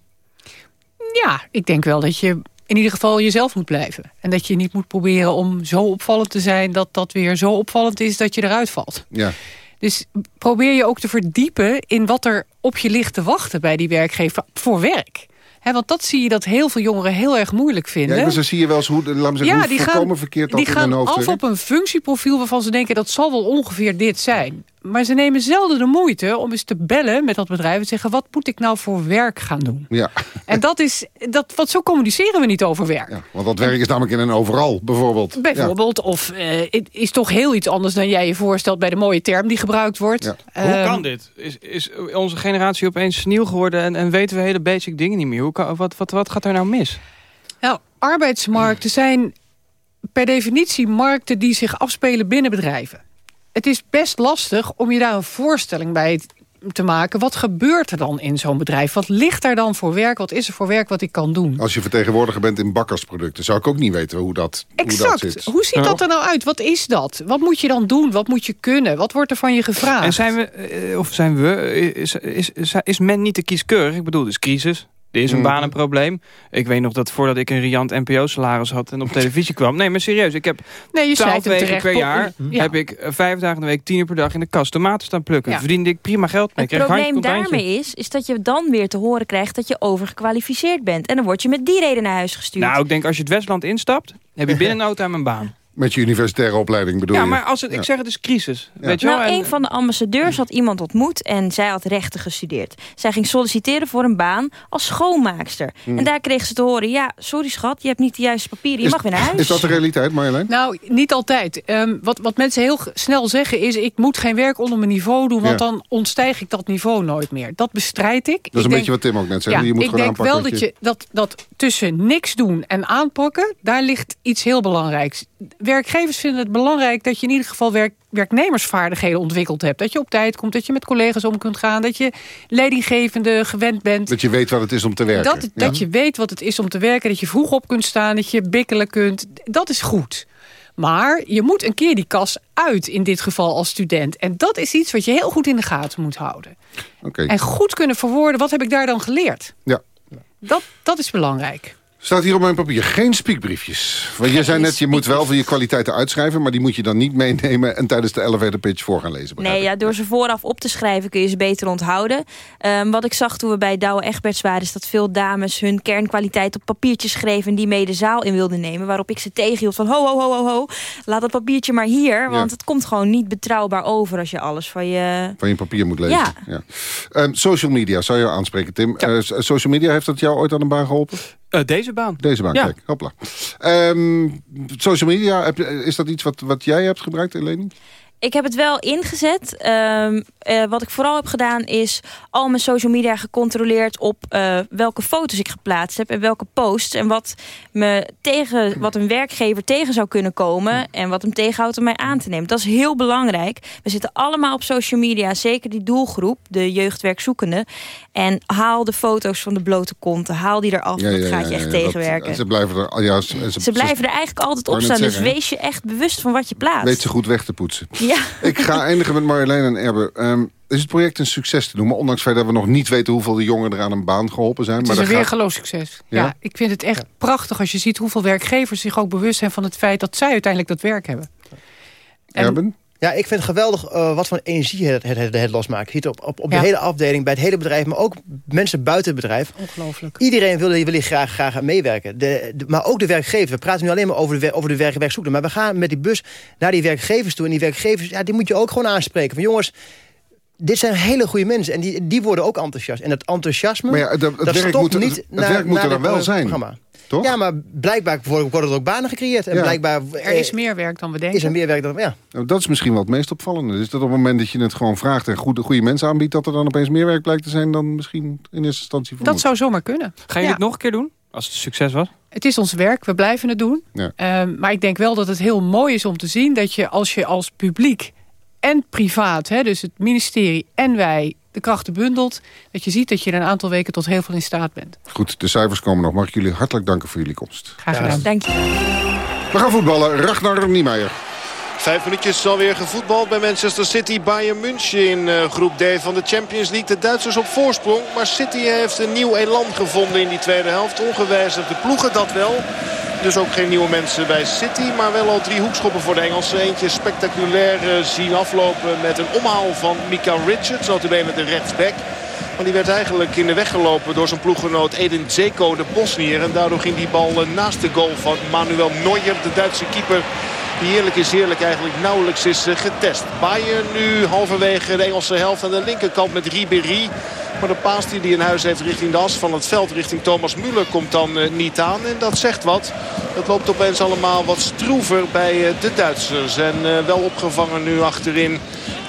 Ja, ik denk wel dat je in ieder geval jezelf moet blijven. En dat je niet moet proberen om zo opvallend te zijn... dat dat weer zo opvallend is dat je eruit valt. Ja. Dus probeer je ook te verdiepen in wat er op je ligt te wachten... bij die werkgever voor werk. He, want dat zie je dat heel veel jongeren heel erg moeilijk vinden. Ja, dus dan zie je wel eens hoe, laat me zeggen, ja, hoe die gaan, verkeerd die dat gaan in hun hoofd af op een functieprofiel waarvan ze denken... dat zal wel ongeveer dit zijn. Maar ze nemen zelden de moeite om eens te bellen met dat bedrijf... en zeggen, wat moet ik nou voor werk gaan doen? Ja. En dat is, dat, wat zo communiceren we niet over werk. Ja, want dat werk is namelijk in een overal, bijvoorbeeld. Bijvoorbeeld, ja. of uh, het is toch heel iets anders dan jij je voorstelt... bij de mooie term die gebruikt wordt. Ja. Um, Hoe kan dit? Is, is onze generatie opeens nieuw geworden... en, en weten we hele basic dingen niet meer? Hoe kan, wat, wat, wat gaat er nou mis? Nou, arbeidsmarkten zijn per definitie markten die zich afspelen binnen bedrijven. Het is best lastig om je daar een voorstelling bij te maken. Wat gebeurt er dan in zo'n bedrijf? Wat ligt daar dan voor werk? Wat is er voor werk wat ik kan doen? Als je vertegenwoordiger bent in bakkersproducten... zou ik ook niet weten hoe dat, exact. Hoe, dat zit. hoe ziet dat er nou uit? Wat is dat? Wat moet je dan doen? Wat moet je kunnen? Wat wordt er van je gevraagd? En zijn we, eh, of zijn we, is, is, is, is men niet te kieskeurig? Ik bedoel, dus crisis, er is een Mhm. banenprobleem. Ik weet nog dat voordat ik een riant NPO-salaris had en op televisie kwam. Nee, maar serieus. Ik heb Nee, je weken terecht per jaar. Ja. Heb ik eh, vijf dagen in de week, tien uur per dag in de kast tomaten staan plukken. Ja. Verdiende ik prima geld mee. Het probleem daarmee is, is dat je dan weer te horen krijgt dat je overgekwalificeerd bent. En dan word je met die reden naar huis gestuurd. Nou, ik denk als je het Westland instapt, heb je binnen no time een baan. Met je universitaire opleiding bedoel Ja, je? maar als het, Ja. ik zeg het is crisis. Weet je wel? Nou, En- een van de ambassadeurs had iemand ontmoet en zij had rechten gestudeerd. Zij ging solliciteren voor een baan als schoonmaakster. Hmm. En daar kreeg ze te horen, ja, sorry schat, je hebt niet de juiste papieren, je mag weer naar huis. Is dat de realiteit, Marjolein? Nou, niet altijd. Ehm, wat, wat mensen heel snel zeggen is... ik moet geen werk onder mijn niveau doen... want Ja. dan ontstijg ik dat niveau nooit meer. Dat bestrijd ik. Dat is ik een beetje wat Tim ook net zei. Ja, je moet ik gewoon denk wel dat, je, dat, dat tussen niks doen en aanpakken... daar ligt iets heel belangrijks. Werkgevers vinden het belangrijk dat je in ieder geval werk, werknemersvaardigheden ontwikkeld hebt. Dat je op tijd komt, dat je met collega's om kunt gaan... dat je leidinggevende gewend bent. Dat je weet wat het is om te werken. Dat, dat je weet wat het is om te werken. Dat je vroeg op kunt staan. Dat je bikkelen kunt. Dat is goed. Maar je moet een keer die kas uit in dit geval als student. En dat is iets wat je heel goed in de gaten moet houden. Oké. En goed kunnen verwoorden, wat heb ik daar dan geleerd? Ja. Dat, dat is belangrijk. Staat hier op mijn papier geen spiekbriefjes. Want je zei net, je moet wel van je kwaliteiten uitschrijven... maar die moet je dan niet meenemen en tijdens de elevator pitch voor gaan lezen. Nee, ja, door ze vooraf op te schrijven kun je ze beter onthouden. Ehm, wat ik zag toen we bij Douwe Egberts waren... is dat veel dames hun kernkwaliteit op papiertjes schreven... en die mee de zaal in wilden nemen. Waarop ik ze tegenhield van ho, ho, ho, ho, ho. Laat dat papiertje maar hier. Want het komt gewoon niet betrouwbaar over... als je alles van je... Van je papier moet lezen. Ja. Ja. Ehm, social media, zou je aanspreken, Tim. Eh, social media, heeft dat jou ooit aan een baan geholpen? Eh, deze baan. Deze baan, Ja. kijk. Hopla. Ehm, social media, is dat iets wat, wat jij hebt gebruikt, Eleni? Ik heb het wel ingezet. Ehm, eh, wat ik vooral heb gedaan is al mijn social media gecontroleerd op eh, welke foto's ik geplaatst heb en welke posts. En wat, me tegen, wat een werkgever tegen zou kunnen komen en wat hem tegenhoudt om mij aan te nemen. Dat is heel belangrijk. We zitten allemaal op social media, zeker die doelgroep, de jeugdwerkzoekenden. En haal de foto's van de blote konten, haal die eraf. dat gaat je echt tegenwerken. ze blijven er, ja, ze, ze blijven er eigenlijk altijd op staan. Dus zeggen, wees je echt bewust van wat je plaatst. Weet ze goed weg te poetsen. Ja. Ik ga eindigen met Marjolein en Erbe. Ehm, is het project een succes te noemen? Ondanks het feit dat we nog niet weten hoeveel de jongeren er aan een baan geholpen zijn. Het maar is een gaat- weergeloos succes. Ja? Ja? ik vind het echt prachtig als je ziet hoeveel werkgevers zich ook bewust zijn van het feit dat zij uiteindelijk dat werk hebben. Erben? Ja, ik vind het geweldig eh, wat voor energie het, het, het, het losmaakt. Ziet op, op, op Ja. de hele afdeling, bij het hele bedrijf, maar ook mensen buiten het bedrijf. Ongelooflijk. Iedereen wil, wil hier graag, graag aan meewerken. De, de- maar ook de werkgevers. We praten nu alleen maar over de, over de werk, werkzoekenden. Maar we gaan met die bus naar die werkgevers toe. En die werkgevers, ja, die moet je ook gewoon aanspreken. Van jongens, dit zijn hele goede mensen. En die, die worden ook enthousiast. En dat enthousiasme, Maar ja, het- het dat werk stopt moet er- niet het naar- werk moet naar er dan wel zijn. programma. Toch? Ja, maar blijkbaar worden worden er ook banen gecreëerd. En Ja. blijkbaar Er is meer werk dan we denken. is er meer werk dan... Ja. Nou, dat is misschien wel het meest opvallende. Dus dat op het moment dat je het gewoon vraagt en goede, goede mensen aanbiedt... dat er dan opeens meer werk blijkt te zijn dan misschien in eerste instantie Dat zou zomaar kunnen. Ga je Ja. dit nog een keer doen? Als het een succes was? Het is ons werk, we blijven het doen. Ja. Ehm, maar ik denk wel dat het heel mooi is om te zien... dat je als je als publiek en privaat, hè, dus het ministerie en wij... de krachten bundelt, dat je ziet dat je in een aantal weken tot heel veel in staat bent. Goed, de cijfers komen nog. Mag ik jullie hartelijk danken voor jullie komst. Graag gedaan. Dank je. We gaan voetballen. Ragnar Niemeyer. Vijf minuutjes alweer gevoetbald bij Manchester City. Bayern München in eh, groep D van de Champions League. De Duitsers op voorsprong. Maar City heeft een nieuw elan gevonden in die tweede helft. Ongewijzigd de ploegen dat wel. Dus ook geen nieuwe mensen bij City. Maar wel al drie hoekschoppen voor de Engelsen. Eentje spectaculair eh, zien aflopen met een omhaal van Mika Richards. Notabene de rechtsback. Maar die werd eigenlijk in de weg gelopen door zijn ploeggenoot Edin Dzeko, de Bosnier. En daardoor ging die bal eh, naast de goal van Manuel Neuer, de Duitse keeper. Die heerlijk is heerlijk eigenlijk nauwelijks is eh, getest. Bayern nu halverwege de Engelse helft aan de linkerkant met Ribéry. Maar de paas die hij in huis heeft richting de as van het veld, richting Thomas Müller, komt dan eh, niet aan. En dat zegt wat. Het loopt opeens allemaal wat stroever bij eh, de Duitsers. En wel opgevangen nu achterin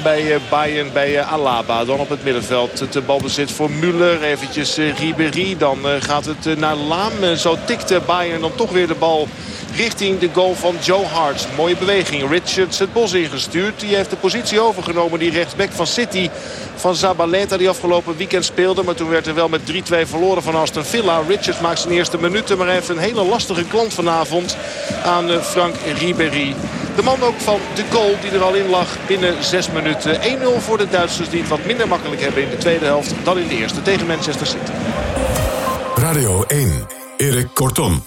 bij Bayern, bij Alaba. Dan op het middenveld het balbezit voor Müller. Eventjes Ribéry. Dan gaat het naar Laam. Zo tikte Bayern dan toch weer de bal richting de goal van Joe Hart. Mooie beweging. Richards het bos ingestuurd. Die heeft de positie overgenomen. Die rechtsback van City van Zabaleta die afgelopen weekend speelde. Maar toen werd er wel met 3-2 verloren van Aston Villa. Richards maakt zijn eerste minuten. Maar hij heeft een hele lastige klant vanavond aan eh, Frank Ribéry. De man ook van de goal die er al in lag binnen 6 minuten. 1-0 voor de Duitsers die het wat minder makkelijk hebben in de tweede helft dan in de eerste tegen Manchester City. Radio 1, Erik Kortom.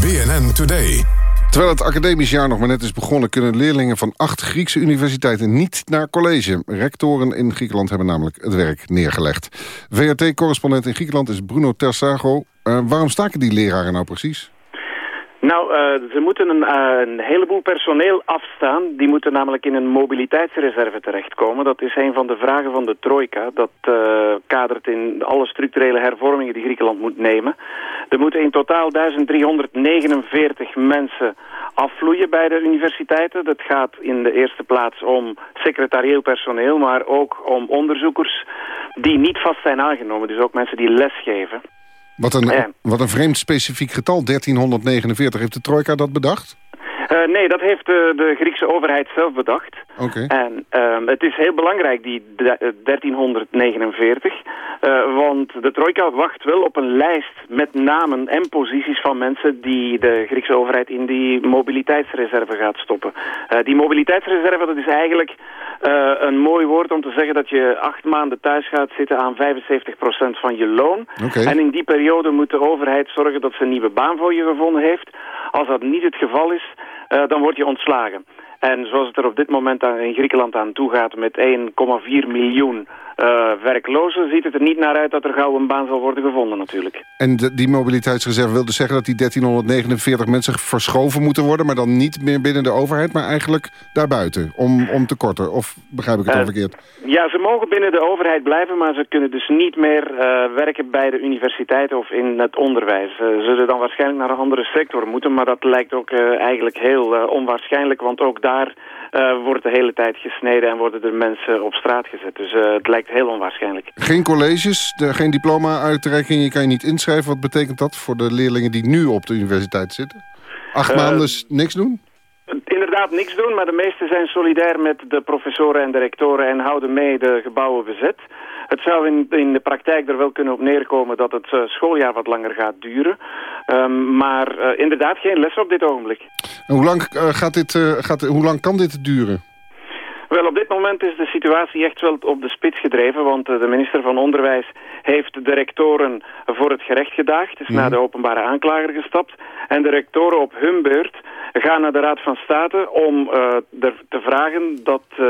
BNN Today. Terwijl het academisch jaar nog maar net is begonnen... kunnen leerlingen van acht Griekse universiteiten niet naar college. Rectoren in Griekenland hebben namelijk het werk neergelegd. VRT-correspondent in Griekenland is Bruno Tersago. Uh, waarom staken die leraren nou precies? Nou, uh, ze moeten een, uh, een, heleboel personeel afstaan. Die moeten namelijk in een mobiliteitsreserve terechtkomen. Dat is een van de vragen van de trojka. Dat uh, kadert in alle structurele hervormingen die Griekenland moet nemen. Er moeten in totaal 1349 mensen afvloeien bij de universiteiten. Dat gaat in de eerste plaats om secretarieel personeel, maar ook om onderzoekers die niet vast zijn aangenomen. Dus ook mensen die lesgeven. Wat een, wat een vreemd specifiek getal, 1349. Heeft de trojka dat bedacht? Uh, nee, dat heeft de, de, Griekse overheid zelf bedacht. Oké. En um, het is heel belangrijk, die 1349. Uh, eh, want de trojka wacht wel op een lijst met namen en posities van mensen... die de Griekse overheid in die mobiliteitsreserve gaat stoppen. Die mobiliteitsreserve, dat is eigenlijk een mooi woord om te zeggen... dat je acht maanden thuis gaat zitten aan 75% van je loon. Okay. En in die periode moet de overheid zorgen dat ze een nieuwe baan voor je gevonden heeft. Als dat niet het geval is, uh, dan word je ontslagen. En zoals het er op dit moment aan, in Griekenland aan toe gaat met 1,4 miljoen werklozen... ziet het er niet naar uit dat er gauw een baan zal worden gevonden natuurlijk. En de, die mobiliteitsreserve wil dus zeggen dat die 1349 mensen verschoven moeten worden... maar dan niet meer binnen de overheid, maar eigenlijk daarbuiten, om, om te korten. Of begrijp ik het uh, verkeerd? Ja, ze mogen binnen de overheid blijven, maar ze kunnen dus niet meer uh, werken bij de universiteiten of in het onderwijs. Ze zullen dan waarschijnlijk naar een andere sector moeten, maar dat lijkt ook eigenlijk heel onwaarschijnlijk, want ook daar wordt de hele tijd gesneden en worden er mensen op straat gezet. Dus het lijkt heel onwaarschijnlijk. Geen colleges, geen diploma-uitreiking, je kan je niet inschrijven. Wat betekent dat voor de leerlingen die nu op de universiteit zitten? Acht uh, maanden niks doen? Inderdaad niks doen, maar de meesten zijn solidair met de professoren en de rectoren en houden mee de gebouwen bezet. Het zou in, in de praktijk er wel kunnen op neerkomen dat het uh, schooljaar wat langer gaat duren. Um, maar uh, inderdaad geen les op dit ogenblik. En hoe, lang, uh, gaat dit, gaat, hoe lang kan dit duren? Wel, op dit moment is de situatie echt wel op de spits gedreven, want de minister van Onderwijs heeft de rectoren voor het gerecht gedaagd, is mm. naar de openbare aanklager gestapt. En de rectoren op hun beurt gaan naar de Raad van State om uh, te vragen dat uh,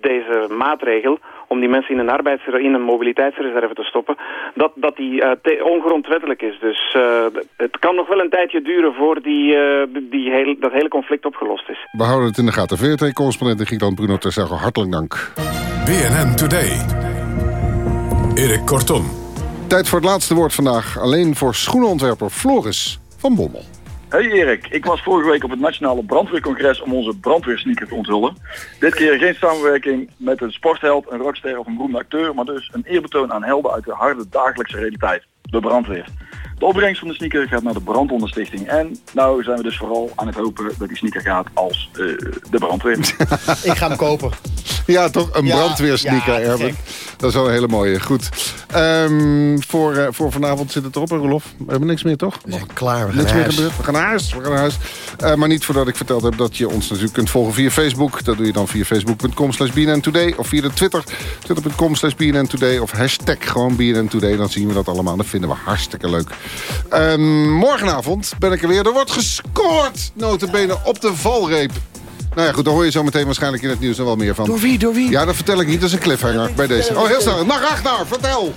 deze maatregel om die mensen in een, arbeids in een mobiliteitsreserve te stoppen, dat, dat die uh, ongrondwettelijk is. Dus uh, het kan nog wel een tijdje duren voor die, uh, die heel, dat hele conflict opgelost is. We houden het in de gaten. VRT-correspondent in Griekenland Bruno Terzago, hartelijk dank. BNN Today. Erik Kortom. Tijd voor het laatste woord vandaag. Alleen voor schoenenontwerper Floris van Bommel. Hey Erik, ik was vorige week op het Nationale Brandweercongres om onze brandweersneaker te onthullen. Dit keer geen samenwerking met een sportheld, een rockster of een beroemde acteur, maar dus een eerbetoon aan helden uit de harde dagelijkse realiteit, de brandweer. De opbrengst van de sneaker gaat naar de brandonderstichting. En nou zijn we dus vooral aan het hopen dat die sneaker gaat als uh, de brandweer. ik ga hem kopen. Ja, toch? Een ja, brandweersneaker, ja. Dat is wel een hele mooie. Goed. Um, voor, uh, voor vanavond zit het erop, hè, Rolof? We hebben niks meer, toch? Nee, klaar. We niks meer huis. gebeurd. We gaan naar huis. We gaan naar huis. Uh, maar niet voordat ik verteld heb dat je ons natuurlijk kunt volgen via Facebook. Dat doe je dan via facebook.com slash BNNToday. Of via de Twitter. Twitter.com slash BNNToday. Of hashtag gewoon BNNToday. Dan zien we dat allemaal. Dat vinden we hartstikke leuk. Um, morgenavond ben ik er weer. Er wordt gescoord, notabene, op de valreep. Nou ja, goed, daar hoor je zo meteen waarschijnlijk in het nieuws nog wel meer van. Door wie, door wie? Ja, dat vertel ik niet. Dat is een cliffhanger bij deze. Oh, heel snel. Nacht Ragnar, vertel.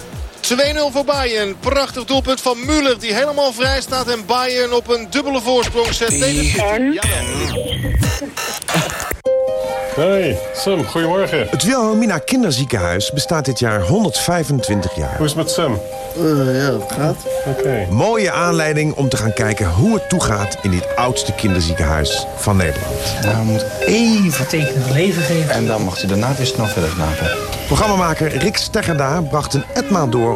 2-0 voor Bayern. Prachtig doelpunt van Müller die helemaal vrij staat. En Bayern op een dubbele voorsprong zet. En? Ja. Hey, Sam, goedemorgen. Het Wilhelmina Kinderziekenhuis bestaat dit jaar 125 jaar. Hoe is het met Sam? Uh, ja, het gaat. Oké. Mooie aanleiding om te gaan kijken hoe het toegaat... in dit oudste kinderziekenhuis van Nederland. Nou, moet even teken van leven geven. En dan mag u daarna weer snel verder slapen. Programmamaker Rick Steggerda bracht een etmaal door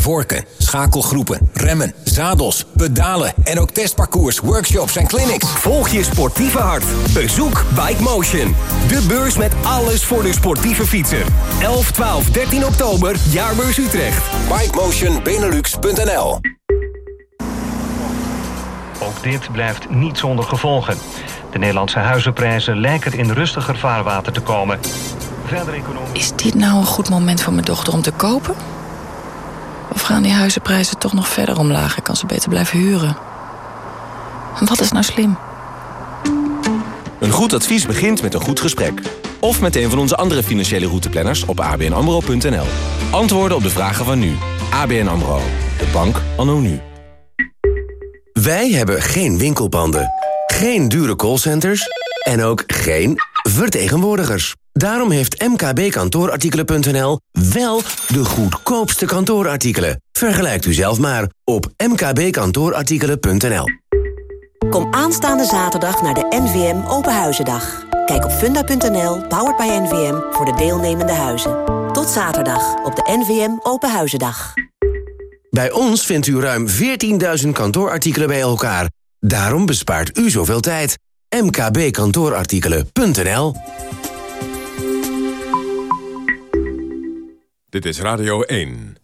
vorken, schakelgroepen, remmen, zadels, pedalen en ook testparcours, workshops en clinics. Volg je sportieve hart. Bezoek Bike Motion. De beurs met alles voor de sportieve fietser. 11, 12, 13 oktober, Jaarbeurs Utrecht. BikeMotionBenelux.nl Ook dit blijft niet zonder gevolgen. De Nederlandse huizenprijzen lijken in rustiger vaarwater te komen. Verder economisch... Is dit nou een goed moment voor mijn dochter om te kopen? Of gaan die huizenprijzen toch nog verder omlaag en kan ze beter blijven huren? Wat is nou slim? Een goed advies begint met een goed gesprek. Of met een van onze andere financiële routeplanners op abnamro.nl. Antwoorden op de vragen van nu. ABN AMRO. De bank anno nu. Wij hebben geen winkelpanden, geen dure callcenters en ook geen vertegenwoordigers. Daarom heeft mkbkantoorartikelen.nl wel de goedkoopste kantoorartikelen. Vergelijkt u zelf maar op mkbkantoorartikelen.nl. Kom aanstaande zaterdag naar de NVM Openhuizendag. Kijk op funda.nl, powered by NVM, voor de deelnemende huizen. Tot zaterdag op de NVM Openhuizendag. Bij ons vindt u ruim 14.000 kantoorartikelen bij elkaar. Daarom bespaart u zoveel tijd. mkbkantoorartikelen.nl Dit is Radio 1.